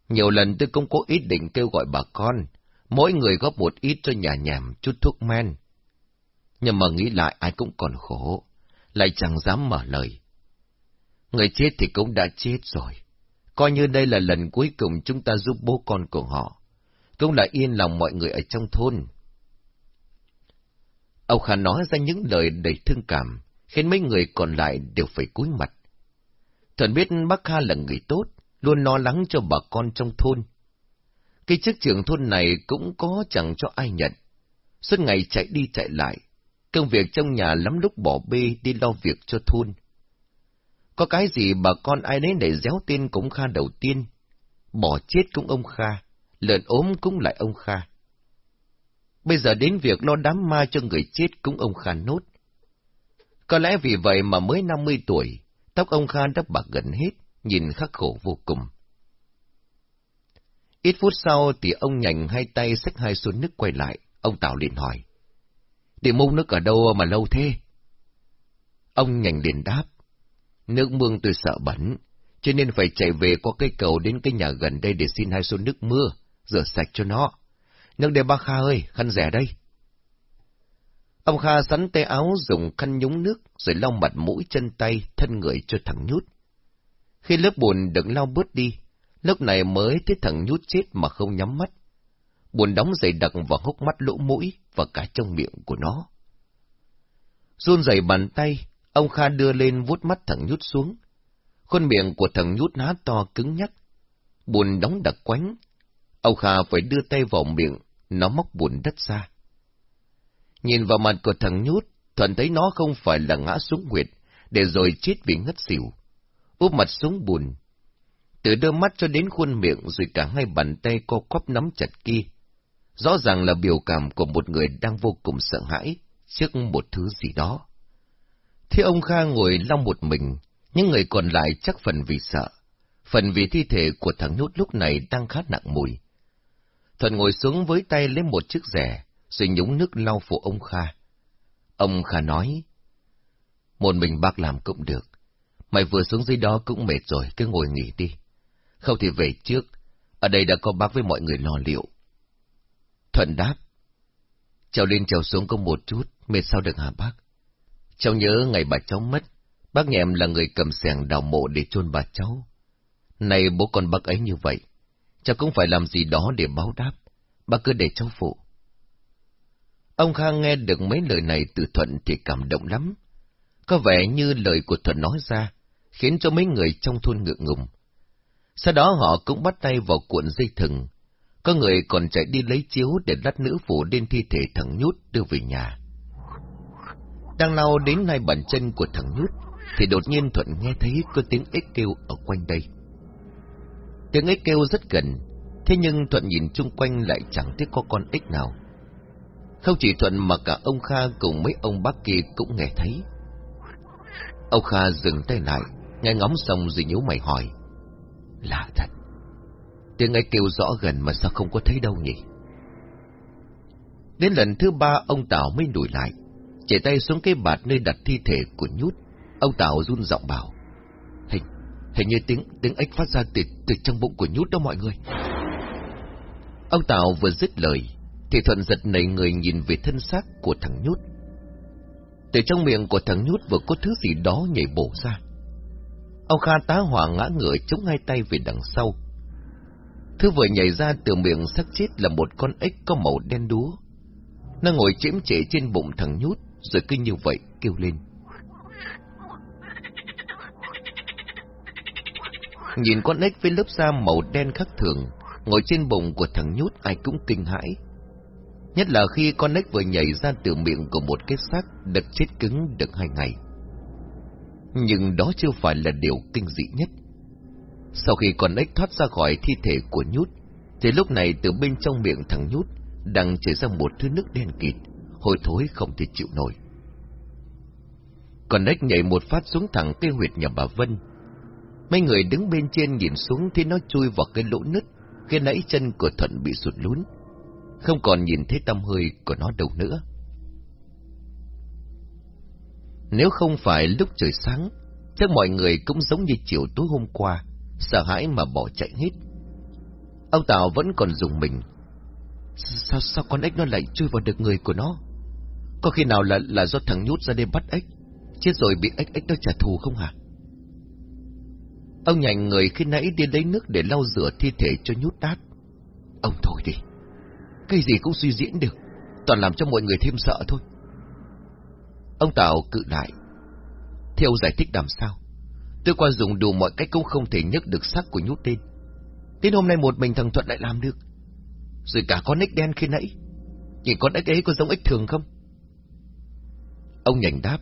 Nhiều lần tôi cũng có ý định kêu gọi bà con, mỗi người góp một ít cho nhà nhảm chút thuốc men. Nhưng mà nghĩ lại ai cũng còn khổ, lại chẳng dám mở lời. Người chết thì cũng đã chết rồi. Coi như đây là lần cuối cùng chúng ta giúp bố con của họ. Cũng là yên lòng mọi người ở trong thôn. Ông Khả nói ra những lời đầy thương cảm, khiến mấy người còn lại đều phải cúi mặt. Thuận biết bác Kha là người tốt, luôn lo lắng cho bà con trong thôn. Cái chức trưởng thôn này cũng có chẳng cho ai nhận. Suốt ngày chạy đi chạy lại, công việc trong nhà lắm lúc bỏ bê đi lo việc cho thôn. Có cái gì bà con ai nấy để déo tên cũng Kha đầu tiên, bỏ chết cũng ông Kha, lợn ốm cũng lại ông Kha. Bây giờ đến việc lo đám ma cho người chết cũng ông Kha nốt. Có lẽ vì vậy mà mới 50 tuổi, tóc ông Kha đã bạc gần hết, nhìn khắc khổ vô cùng. Ít phút sau thì ông nhành hai tay xách hai xuống nước quay lại, ông Tào liền hỏi. Để mông nước ở đâu mà lâu thế? Ông nhành liền đáp. Nước mương tôi sợ bẩn, cho nên phải chạy về qua cây cầu đến cái nhà gần đây để xin hai xô nước mưa, rửa sạch cho nó. Nước đây ba Kha ơi, khăn rẻ đây. Ông Kha sắn tay áo dùng khăn nhúng nước rồi lau mặt mũi chân tay thân người cho thằng nhút. Khi lớp bùn được lau bớt đi, lúc này mới thấy thằng nhút chết mà không nhắm mắt buồn đóng dày đặc vào hốc mắt lỗ mũi và cả trong miệng của nó. Run rẩy bàn tay, ông Kha đưa lên vuốt mắt thằng nhút xuống. Khuôn miệng của thằng nhút há to cứng nhắc. buồn đóng đặc quánh. Ông Kha phải đưa tay vào miệng, nó móc bùn đất ra. Nhìn vào mặt của thằng nhút, Thuận thấy nó không phải là ngã xuống huyệt, để rồi chết vì ngất xỉu. Úp mặt xuống bùn. Từ đôi mắt cho đến khuôn miệng rồi cả hai bàn tay co quắp nắm chặt kia. Rõ ràng là biểu cảm của một người đang vô cùng sợ hãi trước một thứ gì đó. Thế ông Kha ngồi long một mình, những người còn lại chắc phần vì sợ, phần vì thi thể của thằng nhút lúc này đang khá nặng mùi. Thuận ngồi xuống với tay lấy một chiếc rẻ, rồi nhúng nước lau phụ ông Kha. Ông Kha nói, một mình bác làm cũng được. Mày vừa xuống dưới đó cũng mệt rồi, cứ ngồi nghỉ đi. Không thì về trước, ở đây đã có bác với mọi người lo liệu. Thuận đáp, Trèo lên trèo xuống có một chút, mệt sao được hả bác? Cháu nhớ ngày bà cháu mất, bác nhà em là người cầm sẻng đào mộ để chôn bà cháu. Này bố con bác ấy như vậy, cháu cũng phải làm gì đó để báo đáp, bác cứ để cháu phụ. Ông Khang nghe được mấy lời này từ Thuận thì cảm động lắm. Có vẻ như lời của Thuận nói ra, khiến cho mấy người trong thôn ngượng ngùng. Sau đó họ cũng bắt tay vào cuộn dây thừng. Có người còn chạy đi lấy chiếu để lát nữ phủ lên thi thể thằng Nhút đưa về nhà. Đang lao đến nay bàn chân của thằng Nhút, thì đột nhiên Thuận nghe thấy có tiếng ếch kêu ở quanh đây. Tiếng ếch kêu rất gần, thế nhưng Thuận nhìn chung quanh lại chẳng thấy có con ếch nào. Không chỉ Thuận mà cả ông Kha cùng mấy ông bác kia cũng nghe thấy. Ông Kha dừng tay lại, nghe ngóng xong rồi nhíu mày hỏi. Lạ thật, tiếng ấy kêu rõ gần mà sao không có thấy đâu nhỉ? Đến lần thứ ba ông Tảo mới đuổi lại, chỉ tay xuống cái bạt nơi đặt thi thể của nhút. Ông Tảo run giọng bảo. Hình, hình như tiếng tiếng ếch phát ra từ, từ trong bụng của nhút đó mọi người. Ông Tảo vừa dứt lời, thì Thuận giật nảy người nhìn về thân xác của thằng nhút. Từ trong miệng của thằng nhút vừa có thứ gì đó nhảy bổ ra. Ông Kha tá hỏa ngã ngửa chống hai tay về đằng sau. Thứ vừa nhảy ra từ miệng xác chết là một con ếch có màu đen đúa. Nó ngồi chiếm trễ trên bụng thằng nhút, rồi cứ như vậy kêu lên. Nhìn con ếch với lớp da màu đen khác thường, ngồi trên bụng của thằng nhút ai cũng kinh hãi. Nhất là khi con ếch vừa nhảy ra từ miệng của một cái xác được chết cứng được hai ngày. Nhưng đó chưa phải là điều kinh dị nhất. Sau khi con ếch thoát ra khỏi thi thể của nhút, thì lúc này từ bên trong miệng thằng nhút đang chảy ra một thứ nước đen kịt, hôi thối không thể chịu nổi. Con ếch nhảy một phát xuống thẳng cây huyệt nhà bà Vân. Mấy người đứng bên trên nhìn xuống thì nó chui vào cái lỗ nứt, cái nãy chân của Thuận bị sụt lún. Không còn nhìn thấy tâm hơi của nó đâu nữa. Nếu không phải lúc trời sáng, chắc mọi người cũng giống như chiều tối hôm qua, sợ hãi mà bỏ chạy hết. Ông Tào vẫn còn dùng mình. Sao sao con ếch nó lại chui vào được người của nó? Có khi nào là là do thằng nhút ra đây bắt ếch, chết rồi bị ếch ếch nó trả thù không hả? Ông nhành người khi nãy đi lấy nước để lau rửa thi thể cho nhút đát. Ông thôi đi, cái gì cũng suy diễn được, toàn làm cho mọi người thêm sợ thôi. Ông Tào cự lại. Theo giải thích làm sao? Tôi qua dùng đủ mọi cách cũng không thể nhấc được xác của nhút lên. Đến hôm nay một mình thằng Thuận lại làm được. Rồi cả con ếch đen khi nãy. Nhìn con ếch ấy có giống ếch thường không? Ông nhành đáp.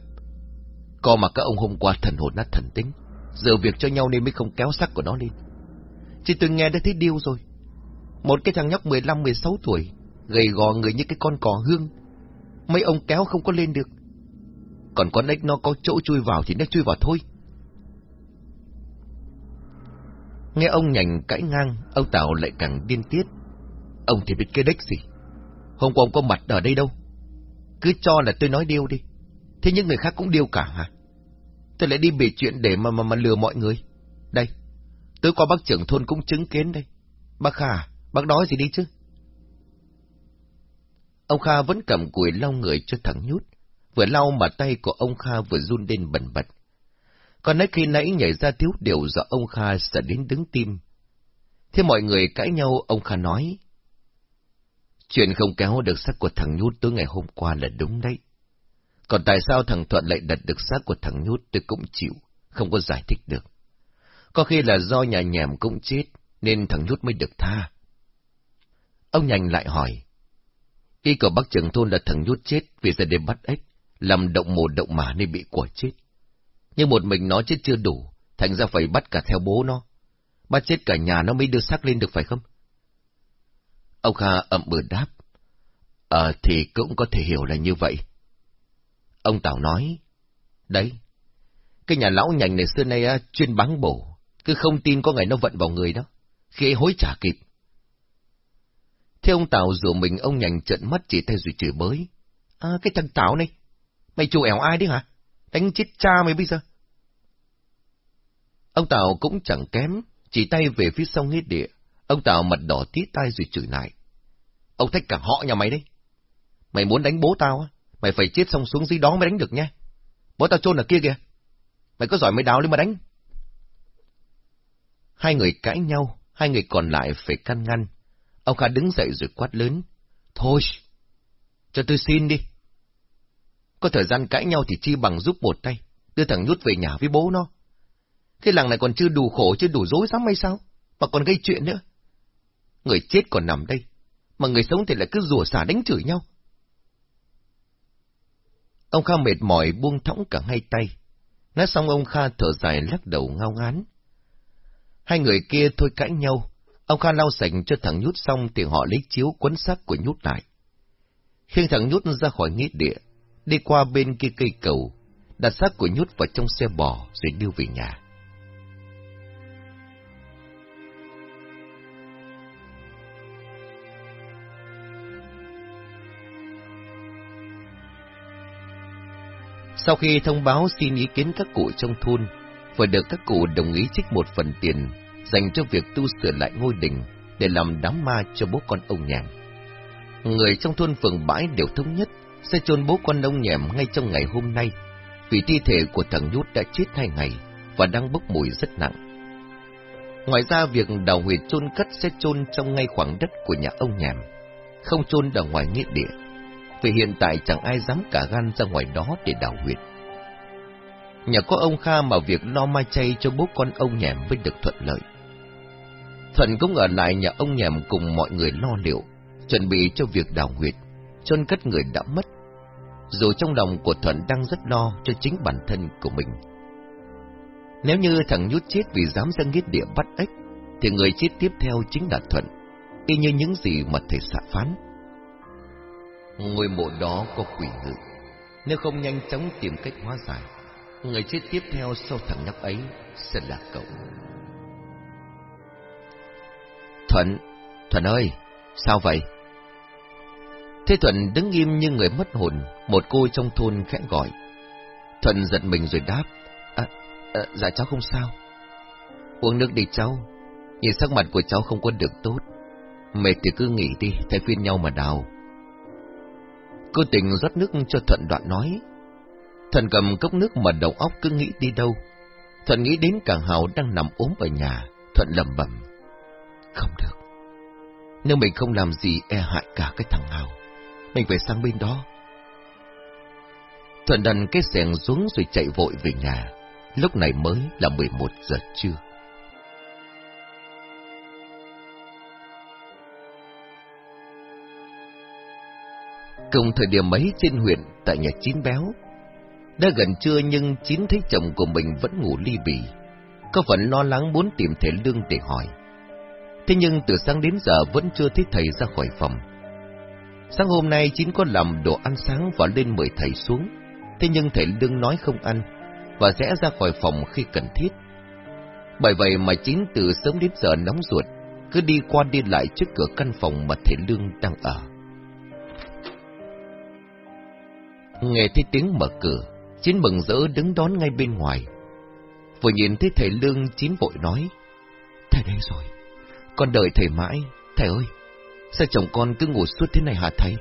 Có mà các ông hôm qua thần hồn nát thần tính. Giờ việc cho nhau nên mới không kéo sắc của nó lên. Chỉ tôi nghe đã thấy điêu rồi. Một cái thằng nhóc 15-16 tuổi, gầy gò người như cái con cò hương. Mấy ông kéo không có lên được. Còn con ếch nó có chỗ chui vào thì nó chui vào thôi. Nghe ông nhành cãi ngang, ông Tào lại càng điên tiết. Ông thì biết cái đếch gì. Hôm qua ông có mặt ở đây đâu. Cứ cho là tôi nói điêu đi. Thế những người khác cũng điêu cả hả? Tôi lại đi bịa chuyện để mà, mà mà lừa mọi người. Đây, tôi qua bác trưởng thôn cũng chứng kiến đây. Bác Kha, à, bác nói gì đi chứ? Ông Kha vẫn cầm cùi lau người cho thằng nhút. Vừa lau mà tay của ông Kha vừa run lên bẩn bật. Còn nãy khi nãy nhảy ra thiếu điều do ông Kha sợ đến đứng tim. Thế mọi người cãi nhau, ông Kha nói. Chuyện không kéo được xác của thằng Nhút tối ngày hôm qua là đúng đấy. Còn tại sao thằng Thuận lại đặt được xác của thằng Nhút tôi cũng chịu, không có giải thích được. Có khi là do nhà nhèm cũng chết, nên thằng Nhút mới được tha. Ông Nhành lại hỏi. Ý của bác trưởng thôn là thằng Nhút chết vì ra đêm bắt ếch, làm động mồ động mà nên bị quả chết. Nhưng một mình nó chết chưa đủ, thành ra phải bắt cả theo bố nó. Bắt chết cả nhà nó mới đưa xác lên được phải không? Ông Kha ậm bừa đáp. Ờ thì cũng có thể hiểu là như vậy. Ông Tào nói. Đấy, cái nhà lão nhành này xưa nay á, chuyên bắn bổ, cứ không tin có ngày nó vận vào người đó, khi ấy hối trả kịp. Thế ông Tào rủ mình ông nhành trận mắt chỉ tay rồi chửi bới. À, cái thằng Tào này, mày chủ ẻo ai đấy hả? Đánh chết cha mày bây giờ. Ông Tào cũng chẳng kém, chỉ tay về phía sau hết địa. Ông Tào mặt đỏ tí tay rồi chửi lại. Ông thách cả họ nhà mày đấy. Mày muốn đánh bố tao á? Mày phải chết xong xuống dưới đó mới đánh được nha. Bố tao chôn ở kia kìa. Mày có giỏi mới đào lên mà đánh. Hai người cãi nhau, hai người còn lại phải căn ngăn. Ông Kha đứng dậy rồi quát lớn. Thôi, cho tôi xin đi. Có thời gian cãi nhau thì chi bằng giúp một tay, đưa thằng nhút về nhà với bố nó. Cái làng này còn chưa đủ khổ, chưa đủ dối dám hay sao? Mà còn gây chuyện nữa. Người chết còn nằm đây, mà người sống thì lại cứ rủa xả đánh chửi nhau. Ông Kha mệt mỏi buông thõng cả hai tay. Nói xong ông Kha thở dài lắc đầu ngao ngán. Hai người kia thôi cãi nhau, ông Kha lau sạch cho thằng nhút xong thì họ lấy chiếu quấn xác của nhút lại. Khi thằng nhút ra khỏi nghĩa địa, đi qua bên kia cây cầu, đặt xác của nhút vào trong xe bò rồi đưa về nhà. Sau khi thông báo xin ý kiến các cụ trong thôn, vừa được các cụ đồng ý trích một phần tiền dành cho việc tu sửa lại ngôi đình để làm đám ma cho bố con ông nhàn. Người trong thôn phường bãi đều thống nhất sẽ chôn bố con ông nhèm ngay trong ngày hôm nay, vì thi thể của thằng nhút đã chết hai ngày và đang bốc mùi rất nặng. Ngoài ra, việc đào huyệt chôn cất sẽ chôn trong ngay khoảng đất của nhà ông nhèm, không chôn ở ngoài nghĩa địa vì hiện tại chẳng ai dám cả gan ra ngoài đó để đào huyệt. Nhà có ông Kha mà việc lo mai chay cho bố con ông nhèm mới được thuận lợi. Thuận cũng ở lại nhà ông nhèm cùng mọi người lo liệu, chuẩn bị cho việc đào huyệt, chôn cất người đã mất. Dù trong lòng của Thuận đang rất lo cho chính bản thân của mình. Nếu như thằng nhút chết vì dám ra nghĩa địa bắt ếch, thì người chết tiếp theo chính là Thuận, y như những gì mà thầy xạ phán. Ngôi mộ đó có quỷ ngự. Nếu không nhanh chóng tìm cách hóa giải, người chết tiếp theo sau thằng nhóc ấy sẽ là cậu. Thuận, Thuận ơi, sao vậy? Thế Thuận đứng im như người mất hồn, một cô trong thôn khẽ gọi. Thuận giật mình rồi đáp, à, à, dạ cháu không sao. Uống nước đi cháu, nhìn sắc mặt của cháu không có được tốt. Mệt thì cứ nghỉ đi, thay phiên nhau mà đào. Cô tình rót nước cho Thuận đoạn nói. Thuận cầm cốc nước mà đầu óc cứ nghĩ đi đâu. Thuận nghĩ đến cả Hào đang nằm ốm ở nhà. Thuận lầm bẩm. Không được. Nếu mình không làm gì e hại cả cái thằng Hào, mình phải sang bên đó. Thuận đặt cái xẻng xuống rồi chạy vội về nhà. Lúc này mới là 11 giờ trưa. Cùng thời điểm ấy trên huyện tại nhà Chín Béo, đã gần trưa nhưng Chín thấy chồng của mình vẫn ngủ ly bì, có phần lo lắng muốn tìm thầy Lương để hỏi. Thế nhưng từ sáng đến giờ vẫn chưa thấy thầy ra khỏi phòng. Sáng hôm nay Chín có làm đồ ăn sáng và lên mời thầy xuống, thế nhưng thầy Lương nói không ăn, và sẽ ra khỏi phòng khi cần thiết. Bởi vậy mà Chín từ sớm đến giờ nóng ruột, cứ đi qua đi lại trước cửa căn phòng mà thầy Lương đang ở. Nghe thấy tiếng mở cửa, Chín mừng rỡ đứng đón ngay bên ngoài. Vừa nhìn thấy thầy Lương, Chín vội nói, Thầy đây rồi, con đợi thầy mãi, thầy ơi, sao chồng con cứ ngủ suốt thế này hả thầy?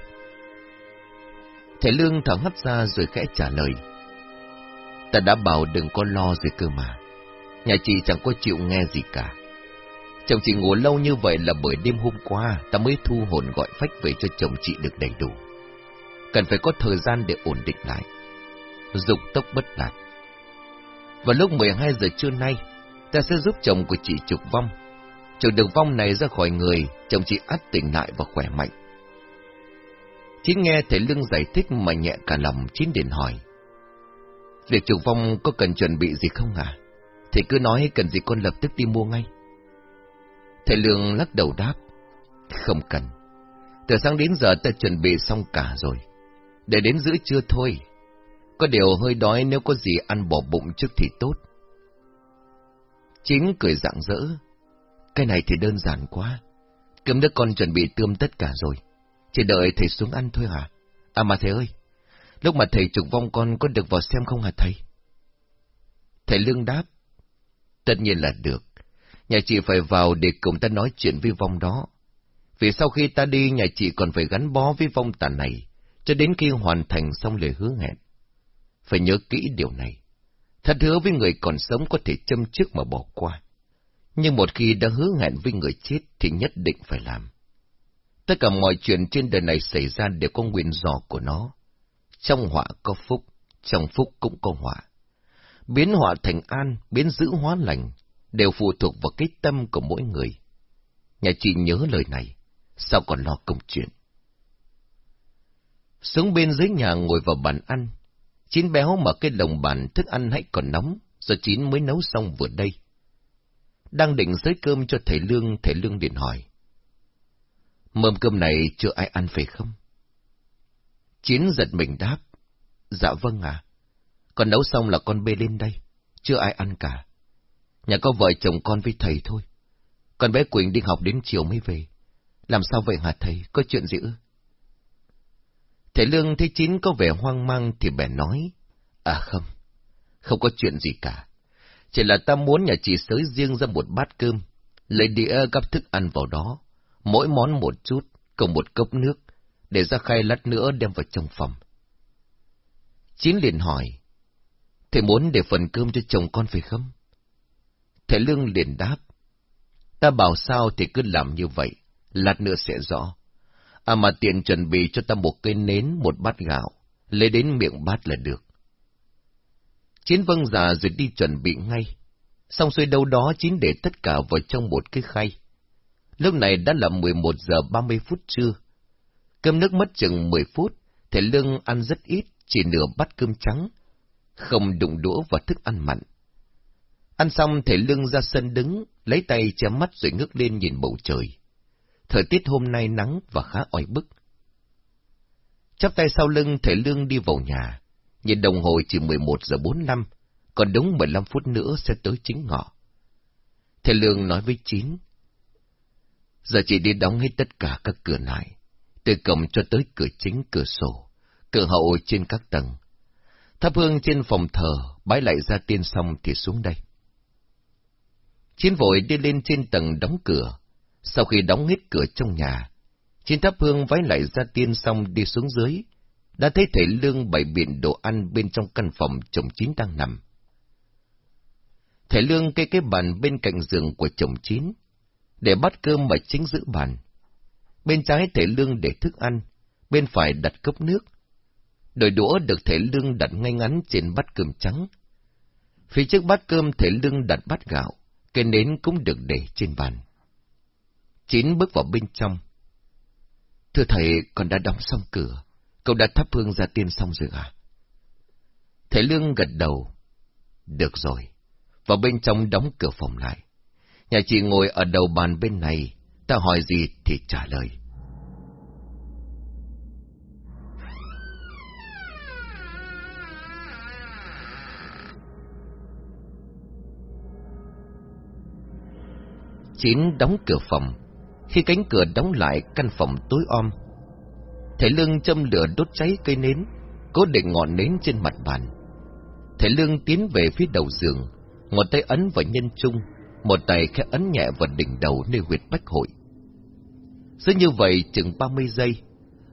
Thầy Lương thở hắt ra rồi khẽ trả lời, Ta đã bảo đừng có lo gì cơ mà, nhà chị chẳng có chịu nghe gì cả. Chồng chị ngủ lâu như vậy là bởi đêm hôm qua ta mới thu hồn gọi phách về cho chồng chị được đầy đủ cần phải có thời gian để ổn định lại. Dục tốc bất đạt. Vào lúc 12 giờ trưa nay, ta sẽ giúp chồng của chị trục vong. Trừ được vong này ra khỏi người, chồng chị ắt tỉnh lại và khỏe mạnh. Chín nghe thầy Lương giải thích mà nhẹ cả lòng Chín điện hỏi. Việc trừ vong có cần chuẩn bị gì không à? thầy cứ nói cần gì con lập tức đi mua ngay. Thầy Lương lắc đầu đáp. Không cần. Từ sáng đến giờ ta chuẩn bị xong cả rồi để đến giữa trưa thôi. Có điều hơi đói nếu có gì ăn bỏ bụng trước thì tốt. Chính cười rạng rỡ. Cái này thì đơn giản quá. Cơm nước con chuẩn bị tươm tất cả rồi. Chỉ đợi thầy xuống ăn thôi hả? À mà thầy ơi, lúc mà thầy trục vong con có được vào xem không hả thầy? Thầy Lương đáp. Tất nhiên là được. Nhà chị phải vào để cùng ta nói chuyện với vong đó. Vì sau khi ta đi, nhà chị còn phải gắn bó với vong tà này, cho đến khi hoàn thành xong lời hứa hẹn. Phải nhớ kỹ điều này. Thật hứa với người còn sống có thể châm trước mà bỏ qua. Nhưng một khi đã hứa hẹn với người chết thì nhất định phải làm. Tất cả mọi chuyện trên đời này xảy ra đều có nguyên do của nó. Trong họa có phúc, trong phúc cũng có họa. Biến họa thành an, biến dữ hóa lành, đều phụ thuộc vào cái tâm của mỗi người. Nhà chị nhớ lời này, sao còn lo công chuyện. Xuống bên dưới nhà ngồi vào bàn ăn, chín béo mở cái lồng bàn thức ăn hãy còn nóng, do chín mới nấu xong vừa đây. Đang định xới cơm cho thầy Lương, thầy Lương điện hỏi. Mâm cơm này chưa ai ăn phải không? Chín giật mình đáp. Dạ vâng ạ. Con nấu xong là con bê lên đây. Chưa ai ăn cả. Nhà có vợ chồng con với thầy thôi. Con bé Quỳnh đi học đến chiều mới về. Làm sao vậy hả thầy? Có chuyện gì ư? Thầy Lương thấy Chín có vẻ hoang mang thì bèn nói. À không, không có chuyện gì cả. Chỉ là ta muốn nhà chị sới riêng ra một bát cơm, lấy đĩa gắp thức ăn vào đó, mỗi món một chút, cùng một cốc nước, để ra khay lát nữa đem vào trong phòng. Chín liền hỏi, thầy muốn để phần cơm cho chồng con phải không? Thầy Lương liền đáp, ta bảo sao thì cứ làm như vậy, lát nữa sẽ rõ. À mà tiền chuẩn bị cho ta một cây nến, một bát gạo, lấy đến miệng bát là được. Chiến vâng già rồi đi chuẩn bị ngay. Xong xuôi đâu đó Chiến để tất cả vào trong một cái khay. Lúc này đã là 11 giờ 30 phút trưa. Cơm nước mất chừng 10 phút, thầy Lương ăn rất ít, chỉ nửa bát cơm trắng. Không đụng đũa và thức ăn mặn. Ăn xong thầy Lương ra sân đứng, lấy tay che mắt rồi ngước lên nhìn bầu trời. Thời tiết hôm nay nắng và khá oi bức. Chắp tay sau lưng thầy Lương đi vào nhà, nhìn đồng hồ chỉ 11 giờ 45, còn đúng 15 phút nữa sẽ tới chính ngọ. Thầy Lương nói với Chín, Giờ chị đi đóng hết tất cả các cửa lại, từ cổng cho tới cửa chính cửa sổ, cửa hậu trên các tầng. Thắp hương trên phòng thờ, bái lại ra tiên xong thì xuống đây. Chiến vội đi lên trên tầng đóng cửa, sau khi đóng hết cửa trong nhà, Chiến thắp hương vái lại ra tiên xong đi xuống dưới, đã thấy thầy Lương bày biện đồ ăn bên trong căn phòng chồng Chín đang nằm. Thầy Lương kê cái bàn bên cạnh giường của chồng Chín, để bắt cơm mà chính giữ bàn. Bên trái thầy Lương để thức ăn, bên phải đặt cốc nước. Đồi đũa được thầy Lương đặt ngay ngắn trên bát cơm trắng. Phía trước bát cơm thầy Lương đặt bát gạo, cây nến cũng được để trên bàn. Chín bước vào bên trong. Thưa thầy, con đã đóng xong cửa. Cậu đã thắp hương ra tiên xong rồi à? Thầy Lương gật đầu. Được rồi. Vào bên trong đóng cửa phòng lại. Nhà chị ngồi ở đầu bàn bên này, ta hỏi gì thì trả lời. Chín đóng cửa phòng. Khi cánh cửa đóng lại, căn phòng tối om. Thầy Lương châm lửa đốt cháy cây nến, cố định ngọn nến trên mặt bàn. Thầy Lương tiến về phía đầu giường, một tay ấn vào nhân trung, một tay khẽ ấn nhẹ vào đỉnh đầu nơi huyệt bách hội. Cứ như vậy chừng 30 giây,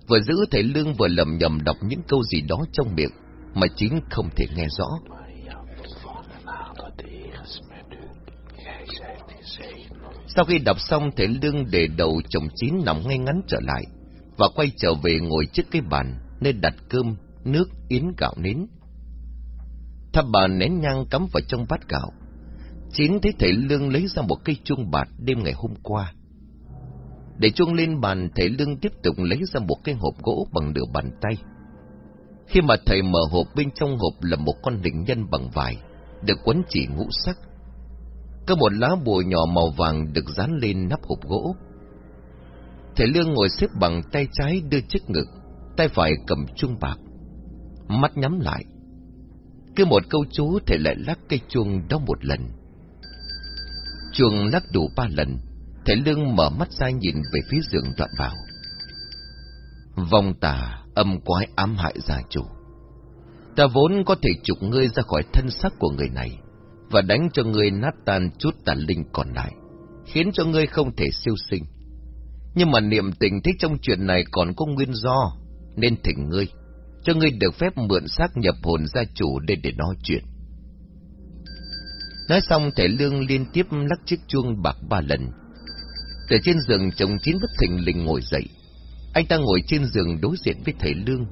vừa giữ thầy Lương vừa lầm nhầm đọc những câu gì đó trong miệng, mà chính không thể nghe rõ. Sau khi đọc xong thầy Lương để đầu chồng chín nằm ngay ngắn trở lại, và quay trở về ngồi trước cái bàn, nơi đặt cơm, nước, yến gạo nến. Thắp bà nén nhang cắm vào trong bát gạo. Chín thấy thầy Lương lấy ra một cây chuông bạc đêm ngày hôm qua. Để chuông lên bàn, thầy Lương tiếp tục lấy ra một cái hộp gỗ bằng nửa bàn tay. Khi mà thầy mở hộp bên trong hộp là một con định nhân bằng vải, được quấn chỉ ngũ sắc. Có một lá bùa nhỏ màu vàng được dán lên nắp hộp gỗ. Thầy Lương ngồi xếp bằng tay trái đưa trước ngực, tay phải cầm chuông bạc. Mắt nhắm lại. Cứ một câu chú thầy lại lắc cây chuông đó một lần. Chuông lắc đủ ba lần, Thầy Lương mở mắt ra nhìn về phía giường đoạn bảo. Vong tà, âm quái ám hại gia chủ. Ta vốn có thể trục ngươi ra khỏi thân xác của người này, và đánh cho ngươi nát tan chút tàn linh còn lại, khiến cho ngươi không thể siêu sinh. Nhưng mà niệm tình thích trong chuyện này còn có nguyên do, nên thỉnh ngươi, cho ngươi được phép mượn xác nhập hồn gia chủ để để nói chuyện. Nói xong thể lương liên tiếp lắc chiếc chuông bạc ba lần. Từ trên giường chồng chín bất thình lình ngồi dậy. Anh ta ngồi trên giường đối diện với thầy lương.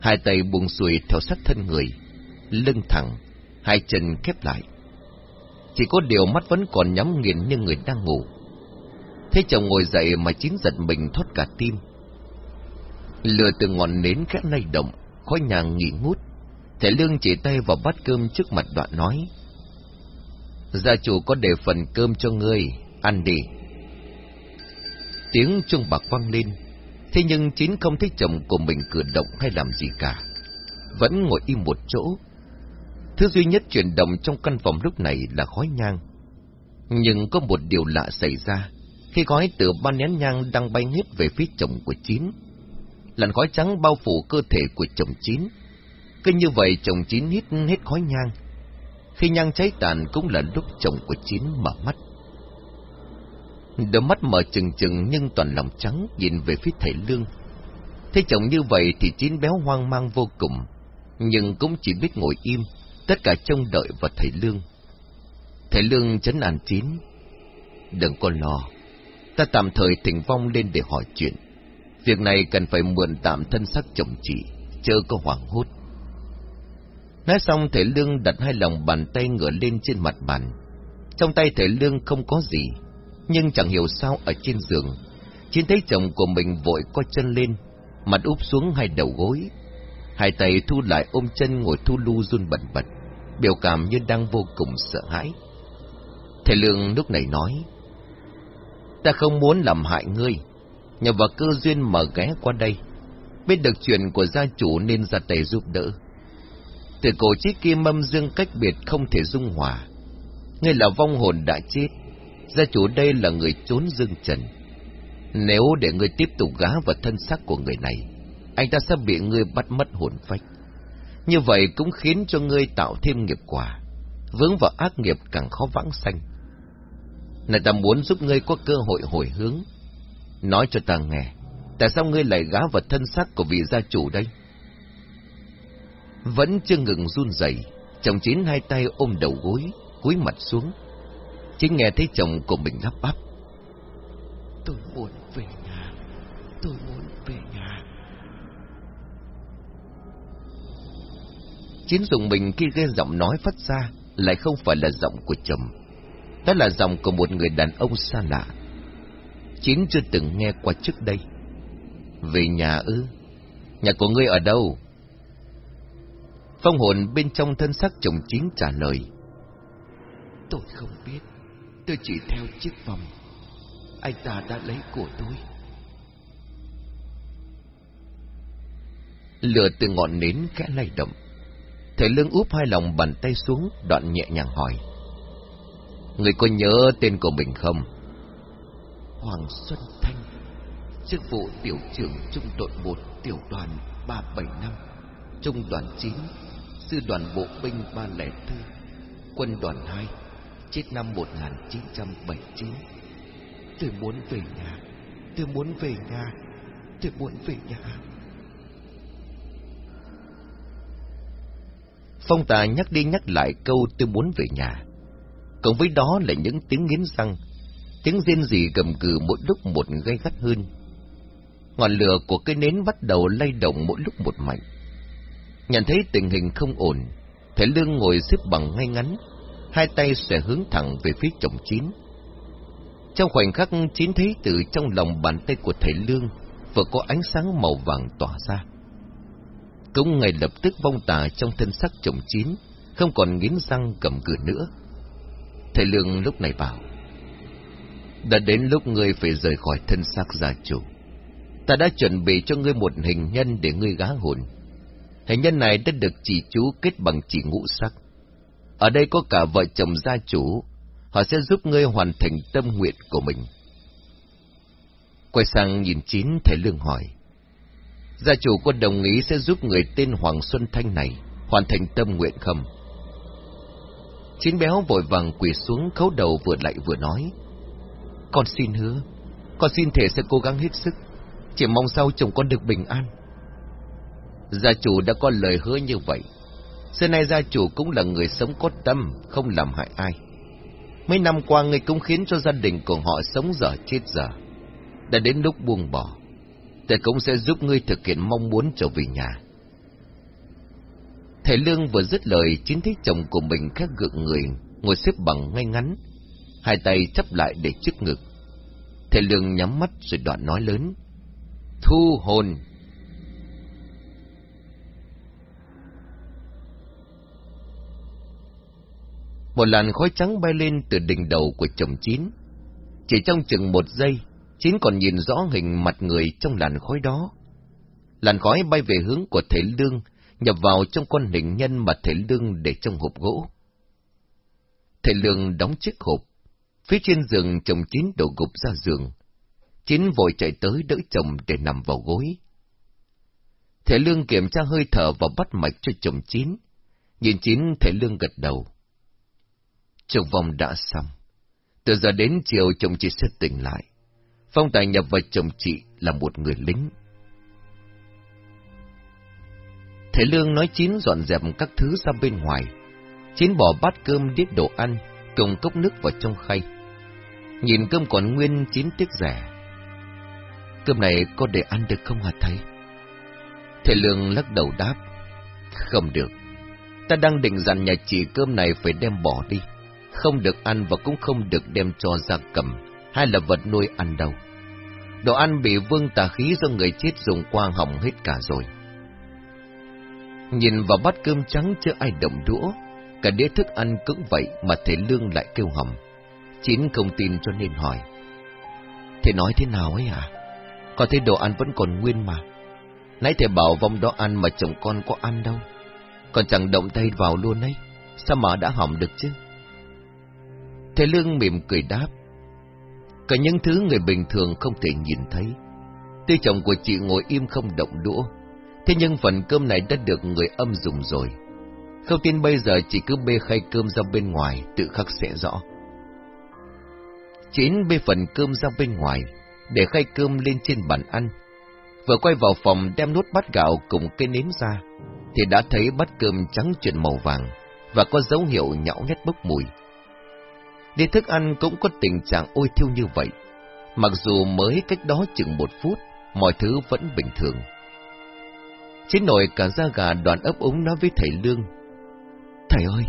Hai tay buông xuôi theo sát thân người, lưng thẳng, hai chân khép lại. Chỉ có điều mắt vẫn còn nhắm nghiền như người đang ngủ. Thế chồng ngồi dậy mà chín giật mình thoát cả tim. Lửa từ ngọn nến khẽ lay động, khói nhàng nghỉ ngút. Thầy Lương chỉ tay vào bát cơm trước mặt đoạn nói. Gia chủ có để phần cơm cho ngươi, ăn đi. Tiếng chuông bạc vang lên, thế nhưng chín không thấy chồng của mình cử động hay làm gì cả. Vẫn ngồi im một chỗ. Thứ duy nhất chuyển động trong căn phòng lúc này là khói nhang. Nhưng có một điều lạ xảy ra, khi khói từ ba nén nhang đang bay hết về phía chồng của Chín. Làn khói trắng bao phủ cơ thể của chồng Chín. Cứ như vậy chồng Chín hít hết khói nhang. Khi nhang cháy tàn cũng là lúc chồng của Chín mở mắt. Đôi mắt mở chừng chừng nhưng toàn lòng trắng nhìn về phía thầy Lương. Thấy chồng như vậy thì Chín béo hoang mang vô cùng, nhưng cũng chỉ biết ngồi im, tất cả trông đợi vào thầy Lương. Thầy Lương chấn an Chín. Đừng có lo, ta tạm thời thỉnh vong lên để hỏi chuyện. Việc này cần phải mượn tạm thân sắc chồng chị, chớ có hoảng hốt. Nói xong thể lương đặt hai lòng bàn tay ngửa lên trên mặt bàn. Trong tay thể lương không có gì, nhưng chẳng hiểu sao ở trên giường. Chiến thấy chồng của mình vội co chân lên, mặt úp xuống hai đầu gối. Hai tay thu lại ôm chân ngồi thu lu run bẩn bật, biểu cảm như đang vô cùng sợ hãi. Thầy Lương lúc này nói, Ta không muốn làm hại ngươi, nhờ vào cơ duyên mở ghé qua đây. Biết được chuyện của gia chủ nên ra tay giúp đỡ. Từ cổ chí kim mâm dương cách biệt không thể dung hòa. Ngươi là vong hồn đã chết, gia chủ đây là người trốn dương trần. Nếu để ngươi tiếp tục gá vào thân xác của người này, anh ta sẽ bị ngươi bắt mất hồn phách. Như vậy cũng khiến cho ngươi tạo thêm nghiệp quả, vướng vào ác nghiệp càng khó vãng sanh. Này ta muốn giúp ngươi có cơ hội hồi hướng. Nói cho ta nghe, tại sao ngươi lại gá vào thân xác của vị gia chủ đây? Vẫn chưa ngừng run rẩy, chồng chín hai tay ôm đầu gối, cúi mặt xuống. Chính nghe thấy chồng của mình lắp bắp. Tôi muốn về nhà, tôi muốn về nhà. Chiến dùng mình khi nghe giọng nói phát ra, lại không phải là giọng của chồng. Đó là giọng của một người đàn ông xa lạ. Chiến chưa từng nghe qua trước đây. Về nhà ư? Nhà của ngươi ở đâu? Phong hồn bên trong thân xác chồng chín trả lời. Tôi không biết, tôi chỉ theo chiếc vòng. Anh ta đã lấy của tôi. Lửa từ ngọn nến khẽ lay động. Thầy lương úp hai lòng bàn tay xuống, đoạn nhẹ nhàng hỏi. Người có nhớ tên của mình không? Hoàng Xuân Thanh, chức vụ tiểu trưởng trung đội 1 tiểu đoàn 375, trung đoàn 9 sư đoàn bộ binh 304, quân đoàn 2, chết năm 1979. Tôi muốn về nhà, tôi muốn về nhà, tôi muốn về nhà. Phong tà nhắc đi nhắc lại câu tôi muốn về nhà. Cộng với đó là những tiếng nghiến răng, tiếng rên rỉ gầm gừ mỗi lúc một gây gắt hơn. Ngọn lửa của cây nến bắt đầu lay động mỗi lúc một mạnh. Nhận thấy tình hình không ổn, thầy Lương ngồi xếp bằng ngay ngắn, hai tay xòe hướng thẳng về phía chồng Chín. Trong khoảnh khắc Chín thấy từ trong lòng bàn tay của thầy Lương vừa có ánh sáng màu vàng tỏa ra. Cũng ngay lập tức vong tà trong thân xác chồng Chín, không còn nghiến răng cầm cự nữa. Thầy Lương lúc này bảo, đã đến lúc ngươi phải rời khỏi thân xác gia chủ. Ta đã chuẩn bị cho ngươi một hình nhân để ngươi gá hồn. Hình nhân này đã được chỉ chú kết bằng chỉ ngũ sắc. Ở đây có cả vợ chồng gia chủ, họ sẽ giúp ngươi hoàn thành tâm nguyện của mình. Quay sang nhìn Chín, thầy Lương hỏi. Gia chủ có đồng ý sẽ giúp người tên Hoàng Xuân Thanh này hoàn thành tâm nguyện không? Chín béo vội vàng quỳ xuống khấu đầu vừa lại vừa nói. Con xin hứa, con xin thể sẽ cố gắng hết sức, chỉ mong sau chồng con được bình an. Gia chủ đã có lời hứa như vậy. Xưa nay gia chủ cũng là người sống có tâm, không làm hại ai. Mấy năm qua người cũng khiến cho gia đình của họ sống dở chết dở. Đã đến lúc buông bỏ. ta cũng sẽ giúp ngươi thực hiện mong muốn trở về nhà. Thầy Lương vừa dứt lời, chính thấy chồng của mình khẽ gượng người, ngồi xếp bằng ngay ngắn, hai tay chấp lại để trước ngực. Thầy Lương nhắm mắt rồi đoạn nói lớn. Thu hồn! Một làn khói trắng bay lên từ đỉnh đầu của chồng Chín. Chỉ trong chừng một giây, Chín còn nhìn rõ hình mặt người trong làn khói đó. Làn khói bay về hướng của thầy Lương, nhập vào trong con hình nhân mà thầy Lương để trong hộp gỗ. Thầy Lương đóng chiếc hộp, phía trên giường chồng Chín đổ gục ra giường. Chín vội chạy tới đỡ chồng để nằm vào gối. Thầy Lương kiểm tra hơi thở và bắt mạch cho chồng Chín. Nhìn Chín, thầy Lương gật đầu. Trong vòng đã xong. Từ giờ đến chiều chồng chị sẽ tỉnh lại. Phong Tài nhập vào chồng chị là một người lính. Thầy Lương nói Chín dọn dẹp các thứ ra bên ngoài. Chín bỏ bát cơm đít đồ ăn, cùng cốc nước vào trong khay. Nhìn cơm còn nguyên Chín tiếc rẻ. Cơm này có để ăn được không hả thầy? Thầy Lương lắc đầu đáp. Không được. Ta đang định dặn nhà chị cơm này phải đem bỏ đi. Không được ăn và cũng không được đem cho gia cầm, hay là vật nuôi ăn đâu. Đồ ăn bị vương tà khí do người chết dùng qua hỏng hết cả rồi. Nhìn vào bát cơm trắng chưa ai động đũa, cả đĩa thức ăn cũng vậy mà thầy Lương lại kêu hỏng. Chín không tin cho nên hỏi. Thầy nói thế nào ấy à? Có thấy đồ ăn vẫn còn nguyên mà. Nãy thầy bảo vong đó ăn mà chồng con có ăn đâu. Còn chẳng động tay vào luôn ấy. Sao mà đã hỏng được chứ? Thầy Lương mỉm cười đáp. Cả những thứ người bình thường không thể nhìn thấy. Tuy chồng của chị ngồi im không động đũa, thế nhưng phần cơm này đã được người âm dùng rồi. Không tin bây giờ chỉ cứ bê khay cơm ra bên ngoài, tự khắc sẽ rõ. Chín bê phần cơm ra bên ngoài, để khay cơm lên trên bàn ăn. Vừa quay vào phòng đem nút bát gạo cùng cây nến ra, thì đã thấy bát cơm trắng chuyển màu vàng, và có dấu hiệu nhão nhét bốc mùi. Đi thức ăn cũng có tình trạng ôi thiêu như vậy. Mặc dù mới cách đó chừng một phút, mọi thứ vẫn bình thường. Chiến nổi cả da gà đoàn ấp úng nói với thầy Lương. Thầy ơi,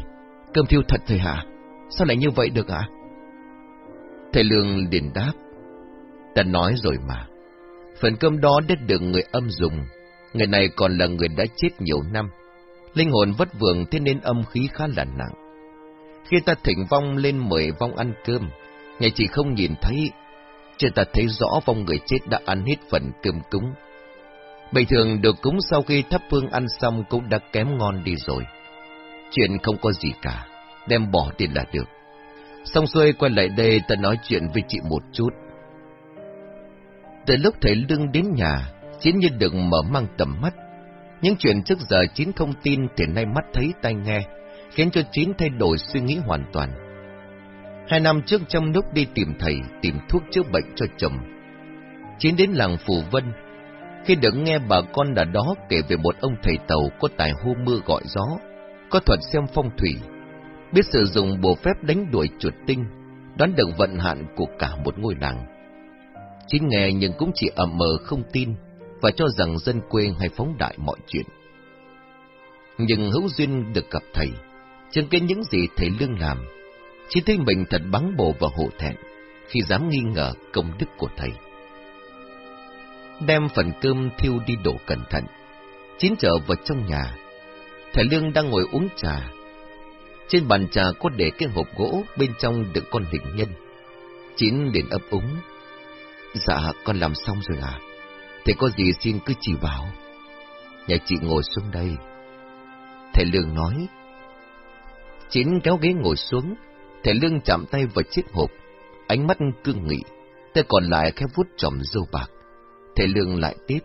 cơm thiêu thật thầy hả? Sao lại như vậy được ạ? Thầy Lương liền đáp. Ta nói rồi mà. Phần cơm đó đã được người âm dùng. Người này còn là người đã chết nhiều năm. Linh hồn vất vưởng thế nên âm khí khá là nặng. Khi ta thỉnh vong lên mời vong ăn cơm, nhà chỉ không nhìn thấy, chứ ta thấy rõ vong người chết đã ăn hết phần cơm cúng. Bình thường được cúng sau khi thắp hương ăn xong cũng đã kém ngon đi rồi. Chuyện không có gì cả, đem bỏ đi là được. Xong xuôi quay lại đây ta nói chuyện với chị một chút. Từ lúc thầy Lương đến nhà, Chiến như được mở mang tầm mắt. Những chuyện trước giờ Chiến không tin thì nay mắt thấy tai nghe khiến cho Chín thay đổi suy nghĩ hoàn toàn. Hai năm trước trong lúc đi tìm thầy, tìm thuốc chữa bệnh cho chồng, Chín đến làng Phù Vân, khi được nghe bà con ở đó kể về một ông thầy tàu có tài hô mưa gọi gió, có thuật xem phong thủy, biết sử dụng bộ phép đánh đuổi chuột tinh, đoán được vận hạn của cả một ngôi làng. Chính nghe nhưng cũng chỉ ẩm mờ không tin, và cho rằng dân quê hay phóng đại mọi chuyện. Nhưng hữu duyên được gặp thầy, chứng kiến những gì thầy Lương làm, chỉ thấy mình thật bắn bổ và hổ thẹn khi dám nghi ngờ công đức của thầy. Đem phần cơm thiêu đi đổ cẩn thận, chín trở vào trong nhà. Thầy Lương đang ngồi uống trà. Trên bàn trà có để cái hộp gỗ bên trong đựng con hình nhân. Chín đến ấp úng. Dạ, con làm xong rồi à? Thầy có gì xin cứ chỉ bảo. Nhà chị ngồi xuống đây. Thầy Lương nói, Chín kéo ghế ngồi xuống, thầy Lương chạm tay vào chiếc hộp, ánh mắt cương nghị, Tay còn lại khép vút tròm dâu bạc. Thầy Lương lại tiếp.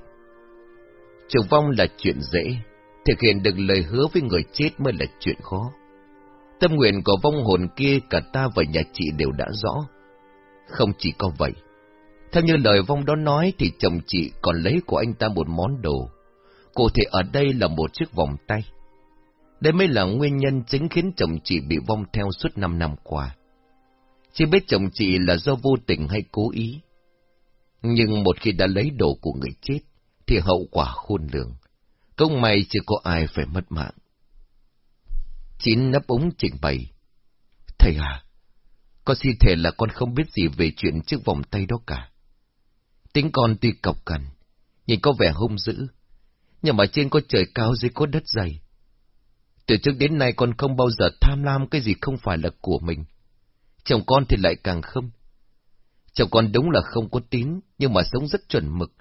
Trừ vong là chuyện dễ, thực hiện được lời hứa với người chết mới là chuyện khó. Tâm nguyện của vong hồn kia cả ta và nhà chị đều đã rõ. Không chỉ có vậy, theo như lời vong đó nói thì chồng chị còn lấy của anh ta một món đồ. Cụ thể ở đây là một chiếc vòng tay. Đây mới là nguyên nhân chính khiến chồng chị bị vong theo suốt năm năm qua. Chỉ biết chồng chị là do vô tình hay cố ý. Nhưng một khi đã lấy đồ của người chết, thì hậu quả khôn lường. Công may chưa có ai phải mất mạng. Chín nắp ống trình bày. Thầy à, con xin thề là con không biết gì về chuyện chiếc vòng tay đó cả. Tính con tuy cọc cằn, nhìn có vẻ hung dữ, nhưng mà trên có trời cao dưới có đất dày. Từ trước đến nay con không bao giờ tham lam cái gì không phải là của mình. Chồng con thì lại càng không. Chồng con đúng là không có tín, nhưng mà sống rất chuẩn mực.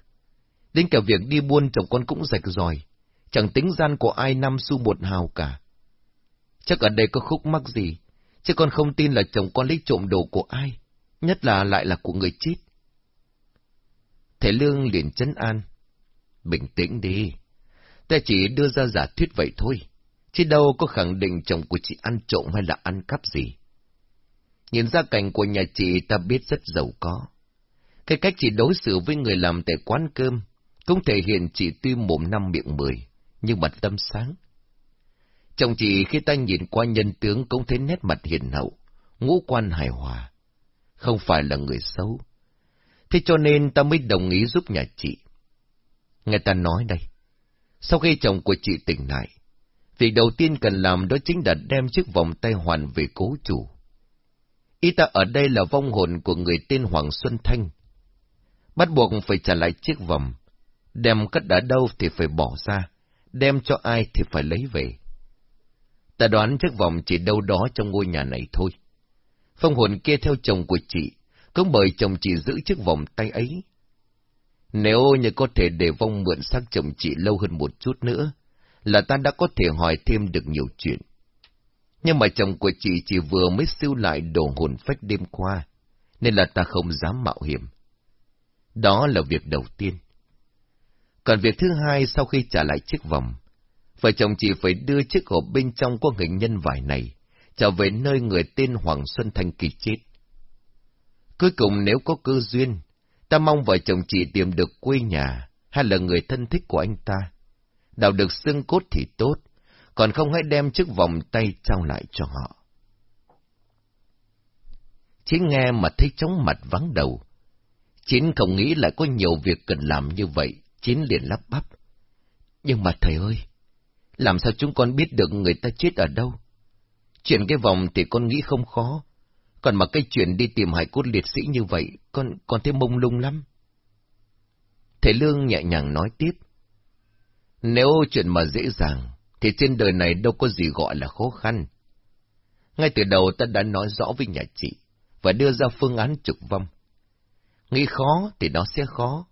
Đến cả việc đi buôn chồng con cũng rạch ròi, chẳng tính gian của ai năm xu một hào cả. Chắc ở đây có khúc mắc gì, chứ con không tin là chồng con lấy trộm đồ của ai, nhất là lại là của người chết. Thầy Lương liền chấn an. Bình tĩnh đi, ta chỉ đưa ra giả thuyết vậy thôi, chứ đâu có khẳng định chồng của chị ăn trộm hay là ăn cắp gì. Nhìn ra cảnh của nhà chị ta biết rất giàu có. Cái cách chị đối xử với người làm tại quán cơm cũng thể hiện chị tuy mồm năm miệng mười, nhưng mặt tâm sáng. Chồng chị khi ta nhìn qua nhân tướng cũng thấy nét mặt hiền hậu, ngũ quan hài hòa. Không phải là người xấu. Thế cho nên ta mới đồng ý giúp nhà chị. người ta nói đây. Sau khi chồng của chị tỉnh lại, việc đầu tiên cần làm đó chính là đem chiếc vòng tay hoàn về cố chủ. Ý ta ở đây là vong hồn của người tên Hoàng Xuân Thanh. Bắt buộc phải trả lại chiếc vòng. Đem cất đã đâu thì phải bỏ ra, đem cho ai thì phải lấy về. Ta đoán chiếc vòng chỉ đâu đó trong ngôi nhà này thôi. Phong hồn kia theo chồng của chị, cũng bởi chồng chị giữ chiếc vòng tay ấy. Nếu như có thể để vong mượn xác chồng chị lâu hơn một chút nữa, là ta đã có thể hỏi thêm được nhiều chuyện. Nhưng mà chồng của chị chỉ vừa mới siêu lại đồ hồn phách đêm qua, nên là ta không dám mạo hiểm. Đó là việc đầu tiên. Còn việc thứ hai sau khi trả lại chiếc vòng, vợ chồng chị phải đưa chiếc hộp bên trong của hình nhân vải này trở về nơi người tên Hoàng Xuân Thanh kỳ chết. Cuối cùng nếu có cơ duyên, ta mong vợ chồng chị tìm được quê nhà hay là người thân thích của anh ta. Đào được xương cốt thì tốt, còn không hãy đem chiếc vòng tay trao lại cho họ. Chiến nghe mà thấy chóng mặt vắng đầu. Chiến không nghĩ lại có nhiều việc cần làm như vậy, Chiến liền lắp bắp. Nhưng mà thầy ơi, làm sao chúng con biết được người ta chết ở đâu? Chuyện cái vòng thì con nghĩ không khó, còn mà cái chuyện đi tìm hải cốt liệt sĩ như vậy, con con thấy mông lung lắm. Thầy Lương nhẹ nhàng nói tiếp. Nếu chuyện mà dễ dàng, thì trên đời này đâu có gì gọi là khó khăn. Ngay từ đầu ta đã nói rõ với nhà chị, và đưa ra phương án trục vong. Nghĩ khó thì nó sẽ khó,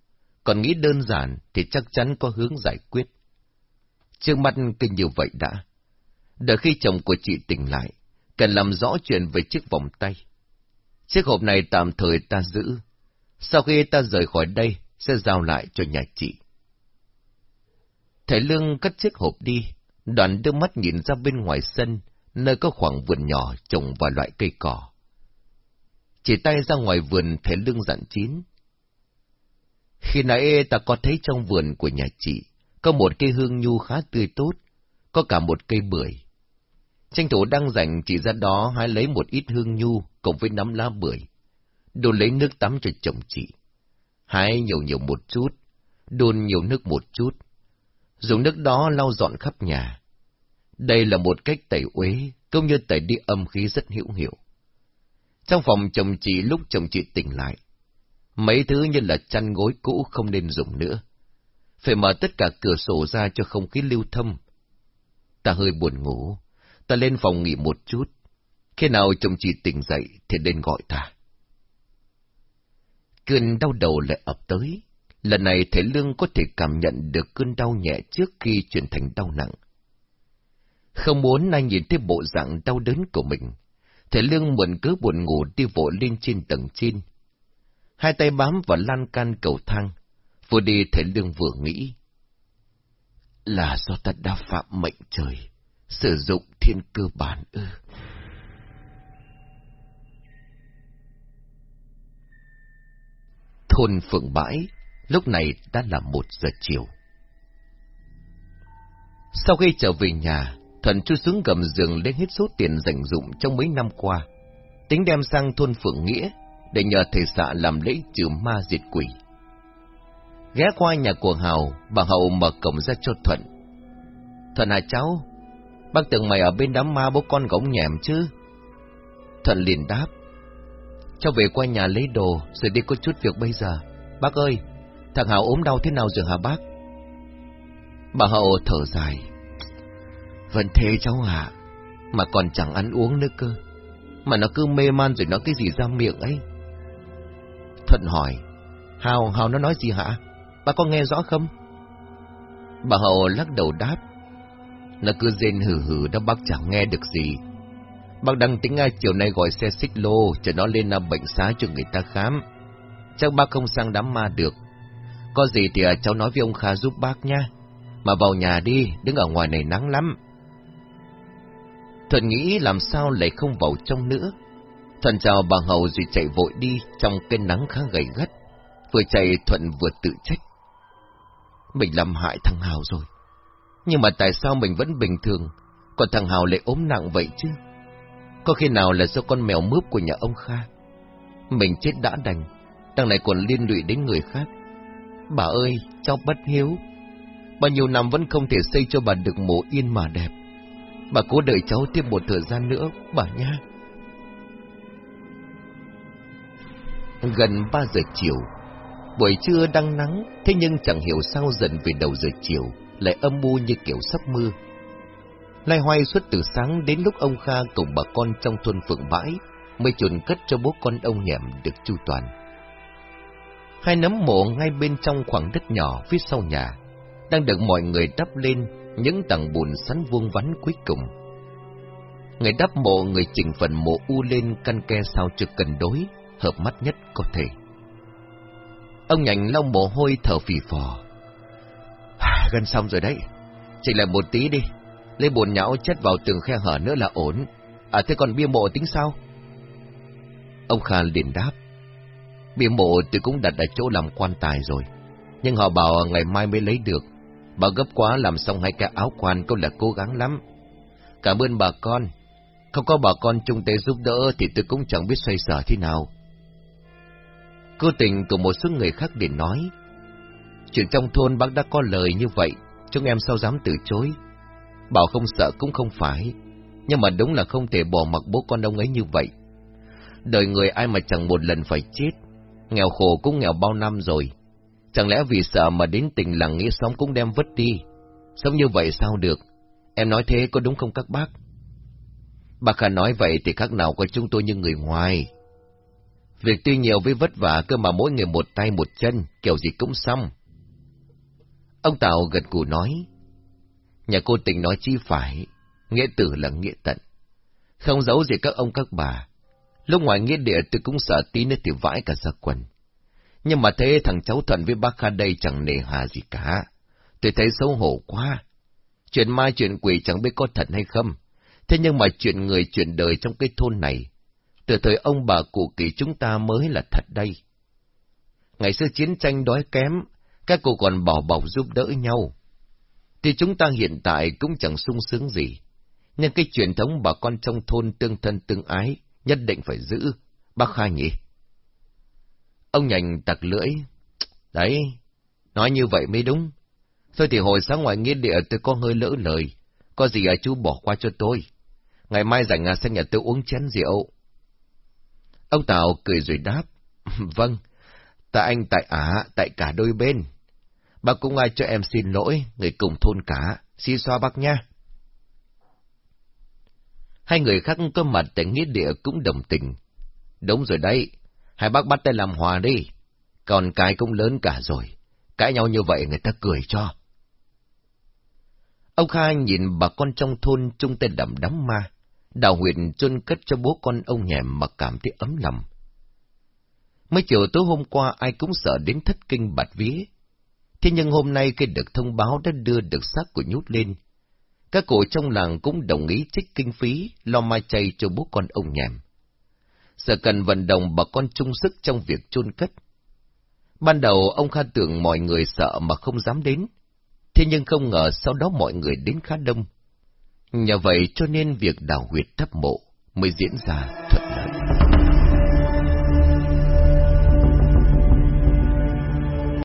còn nghĩ đơn giản thì chắc chắn có hướng giải quyết. Trước mắt kinh như vậy đã. Đợi khi chồng của chị tỉnh lại, cần làm rõ chuyện về chiếc vòng tay. Chiếc hộp này tạm thời ta giữ. Sau khi ta rời khỏi đây, sẽ giao lại cho nhà chị. Thầy Lương cất chiếc hộp đi, đoàn đưa mắt nhìn ra bên ngoài sân, nơi có khoảng vườn nhỏ trồng vài loại cây cỏ. Chỉ tay ra ngoài vườn thấy lưng dặn chín. Khi nãy ta có thấy trong vườn của nhà chị, có một cây hương nhu khá tươi tốt, có cả một cây bưởi. Tranh thủ đang rảnh chỉ ra đó hãy lấy một ít hương nhu cộng với nắm lá bưởi, đun lấy nước tắm cho chồng chị. Hãy nhiều nhiều một chút, đun nhiều nước một chút, dùng nước đó lau dọn khắp nhà. Đây là một cách tẩy uế, cũng như tẩy đi âm khí rất hữu hiệu. Trong phòng chồng chị lúc chồng chị tỉnh lại, mấy thứ như là chăn gối cũ không nên dùng nữa. Phải mở tất cả cửa sổ ra cho không khí lưu thông. Ta hơi buồn ngủ, ta lên phòng nghỉ một chút. Khi nào chồng chị tỉnh dậy thì nên gọi ta. Cơn đau đầu lại ập tới. Lần này thể Lương có thể cảm nhận được cơn đau nhẹ trước khi chuyển thành đau nặng. Không muốn anh nhìn thấy bộ dạng đau đớn của mình, thể Lương mượn cứ buồn ngủ đi vội lên trên tầng trên. hai tay bám vào lan can cầu thang. Vừa đi thể lương vừa nghĩ. Là do ta đã phạm mệnh trời, sử dụng thiên cơ bản ư. Thôn Phượng Bãi, lúc này đã là một giờ chiều. Sau khi trở về nhà, Thần chui xuống gầm giường lấy hết số tiền dành dụng trong mấy năm qua, tính đem sang thôn Phượng Nghĩa để nhờ thầy xạ làm lễ trừ ma diệt quỷ. Ghé qua nhà của Hào, bà Hậu mở cổng ra cho Thuận. Thuận à cháu, bác tưởng mày ở bên đám ma bố con gỗng nhẹm chứ? Thuận liền đáp. Cháu về qua nhà lấy đồ, rồi đi có chút việc bây giờ. Bác ơi, thằng Hào ốm đau thế nào rồi hả bác? Bà Hậu thở dài. Vẫn thế cháu hả? mà còn chẳng ăn uống nữa cơ. Mà nó cứ mê man rồi nói cái gì ra miệng ấy. Thuận hỏi, Hào, Hào nó nói gì hả? Bà có nghe rõ không? Bà Hậu lắc đầu đáp, nó cứ rên hừ hừ đó bác chẳng nghe được gì. Bác đang tính ngay chiều nay gọi xe xích lô cho nó lên làm bệnh xá cho người ta khám. Chắc bác không sang đám ma được. Có gì thì à, cháu nói với ông Kha giúp bác nha. Mà vào nhà đi, đứng ở ngoài này nắng lắm. Thuận nghĩ làm sao lại không vào trong nữa. Thuận chào bà Hậu rồi chạy vội đi trong cái nắng khá gầy gắt. Vừa chạy Thuận vừa tự trách. Mình làm hại thằng Hào rồi. Nhưng mà tại sao mình vẫn bình thường, còn thằng Hào lại ốm nặng vậy chứ? Có khi nào là do con mèo mướp của nhà ông Kha? Mình chết đã đành, đằng này còn liên lụy đến người khác. Bà ơi, cháu bất hiếu. Bao nhiêu năm vẫn không thể xây cho bà được mộ yên mà đẹp. Bà cố đợi cháu thêm một thời gian nữa, bà nha. Gần ba giờ chiều, buổi trưa đang nắng, thế nhưng chẳng hiểu sao dần về đầu giờ chiều, lại âm u như kiểu sắp mưa. Lai hoay suốt từ sáng đến lúc ông Kha cùng bà con trong thôn Phượng Bãi mới chuẩn cất cho bố con ông nhẹm được chu toàn. Hai nấm mộ ngay bên trong khoảng đất nhỏ phía sau nhà, đang được mọi người đắp lên những tầng bùn sắn vuông vắn cuối cùng. Người đắp mộ người chỉnh phần mộ u lên căn ke sao cho cân đối, hợp mắt nhất có thể. Ông nhành lau mồ hôi thở phì phò. (sighs) Gần xong rồi đấy, chỉ là một tí đi, lấy bùn nhão chất vào tường khe hở nữa là ổn. À thế còn bia mộ tính sao? Ông Kha liền đáp. Bia mộ tôi cũng đặt ở chỗ làm quan tài rồi, nhưng họ bảo ngày mai mới lấy được. Bà gấp quá làm xong hai cái áo quan cũng là cố gắng lắm. Cảm ơn bà con. Không có bà con chung tay giúp đỡ thì tôi cũng chẳng biết xoay sở thế nào. Cô tình của một số người khác để nói. Chuyện trong thôn bác đã có lời như vậy, chúng em sao dám từ chối. Bảo không sợ cũng không phải, nhưng mà đúng là không thể bỏ mặc bố con ông ấy như vậy. Đời người ai mà chẳng một lần phải chết, nghèo khổ cũng nghèo bao năm rồi, Chẳng lẽ vì sợ mà đến tình làng nghĩa sống cũng đem vứt đi? Sống như vậy sao được? Em nói thế có đúng không các bác? Bà Khả nói vậy thì khác nào coi chúng tôi như người ngoài. Việc tuy nhiều với vất vả cơ mà mỗi người một tay một chân, kiểu gì cũng xong. Ông Tào gật cù nói. Nhà cô tình nói chi phải, nghĩa tử là nghĩa tận. Không giấu gì các ông các bà. Lúc ngoài nghĩa địa tôi cũng sợ tí nữa thì vãi cả ra quần. Nhưng mà thế thằng cháu Thuận với bác Kha đây chẳng nề hà gì cả. Tôi thấy xấu hổ quá. Chuyện mai chuyện quỷ chẳng biết có thật hay không. Thế nhưng mà chuyện người chuyện đời trong cái thôn này, từ thời ông bà cụ kỷ chúng ta mới là thật đây. Ngày xưa chiến tranh đói kém, các cụ còn bỏ bọc giúp đỡ nhau. Thì chúng ta hiện tại cũng chẳng sung sướng gì. Nhưng cái truyền thống bà con trong thôn tương thân tương ái, nhất định phải giữ. Bác khai nhỉ? Ông nhành tặc lưỡi. Đấy, nói như vậy mới đúng. Thôi thì hồi sáng ngoài nghĩa địa tôi có hơi lỡ lời. Có gì à chú bỏ qua cho tôi. Ngày mai rảnh à sang nhà tôi uống chén rượu. Ông Tào cười rồi đáp. (laughs) vâng, tại anh tại ả, tại cả đôi bên. Bác cũng ai cho em xin lỗi, người cùng thôn cả. Xin xoa bác nha. Hai người khác có mặt tại nghĩa địa cũng đồng tình. Đúng rồi đấy, hai bác bắt tay làm hòa đi. Còn cái cũng lớn cả rồi. Cãi nhau như vậy người ta cười cho. Ông Kha nhìn bà con trong thôn chung tên đậm đắm ma. Đào huyền chôn cất cho bố con ông nhèm mà cảm thấy ấm lòng. Mới chiều tối hôm qua ai cũng sợ đến thất kinh bạt vía. Thế nhưng hôm nay khi được thông báo đã đưa được xác của nhút lên, các cụ trong làng cũng đồng ý trích kinh phí lo mai chay cho bố con ông nhèm. Giờ cần vận động bà con chung sức trong việc chôn cất. Ban đầu ông Kha tưởng mọi người sợ mà không dám đến, thế nhưng không ngờ sau đó mọi người đến khá đông. Nhờ vậy cho nên việc đào huyệt thấp mộ mới diễn ra thuận lợi.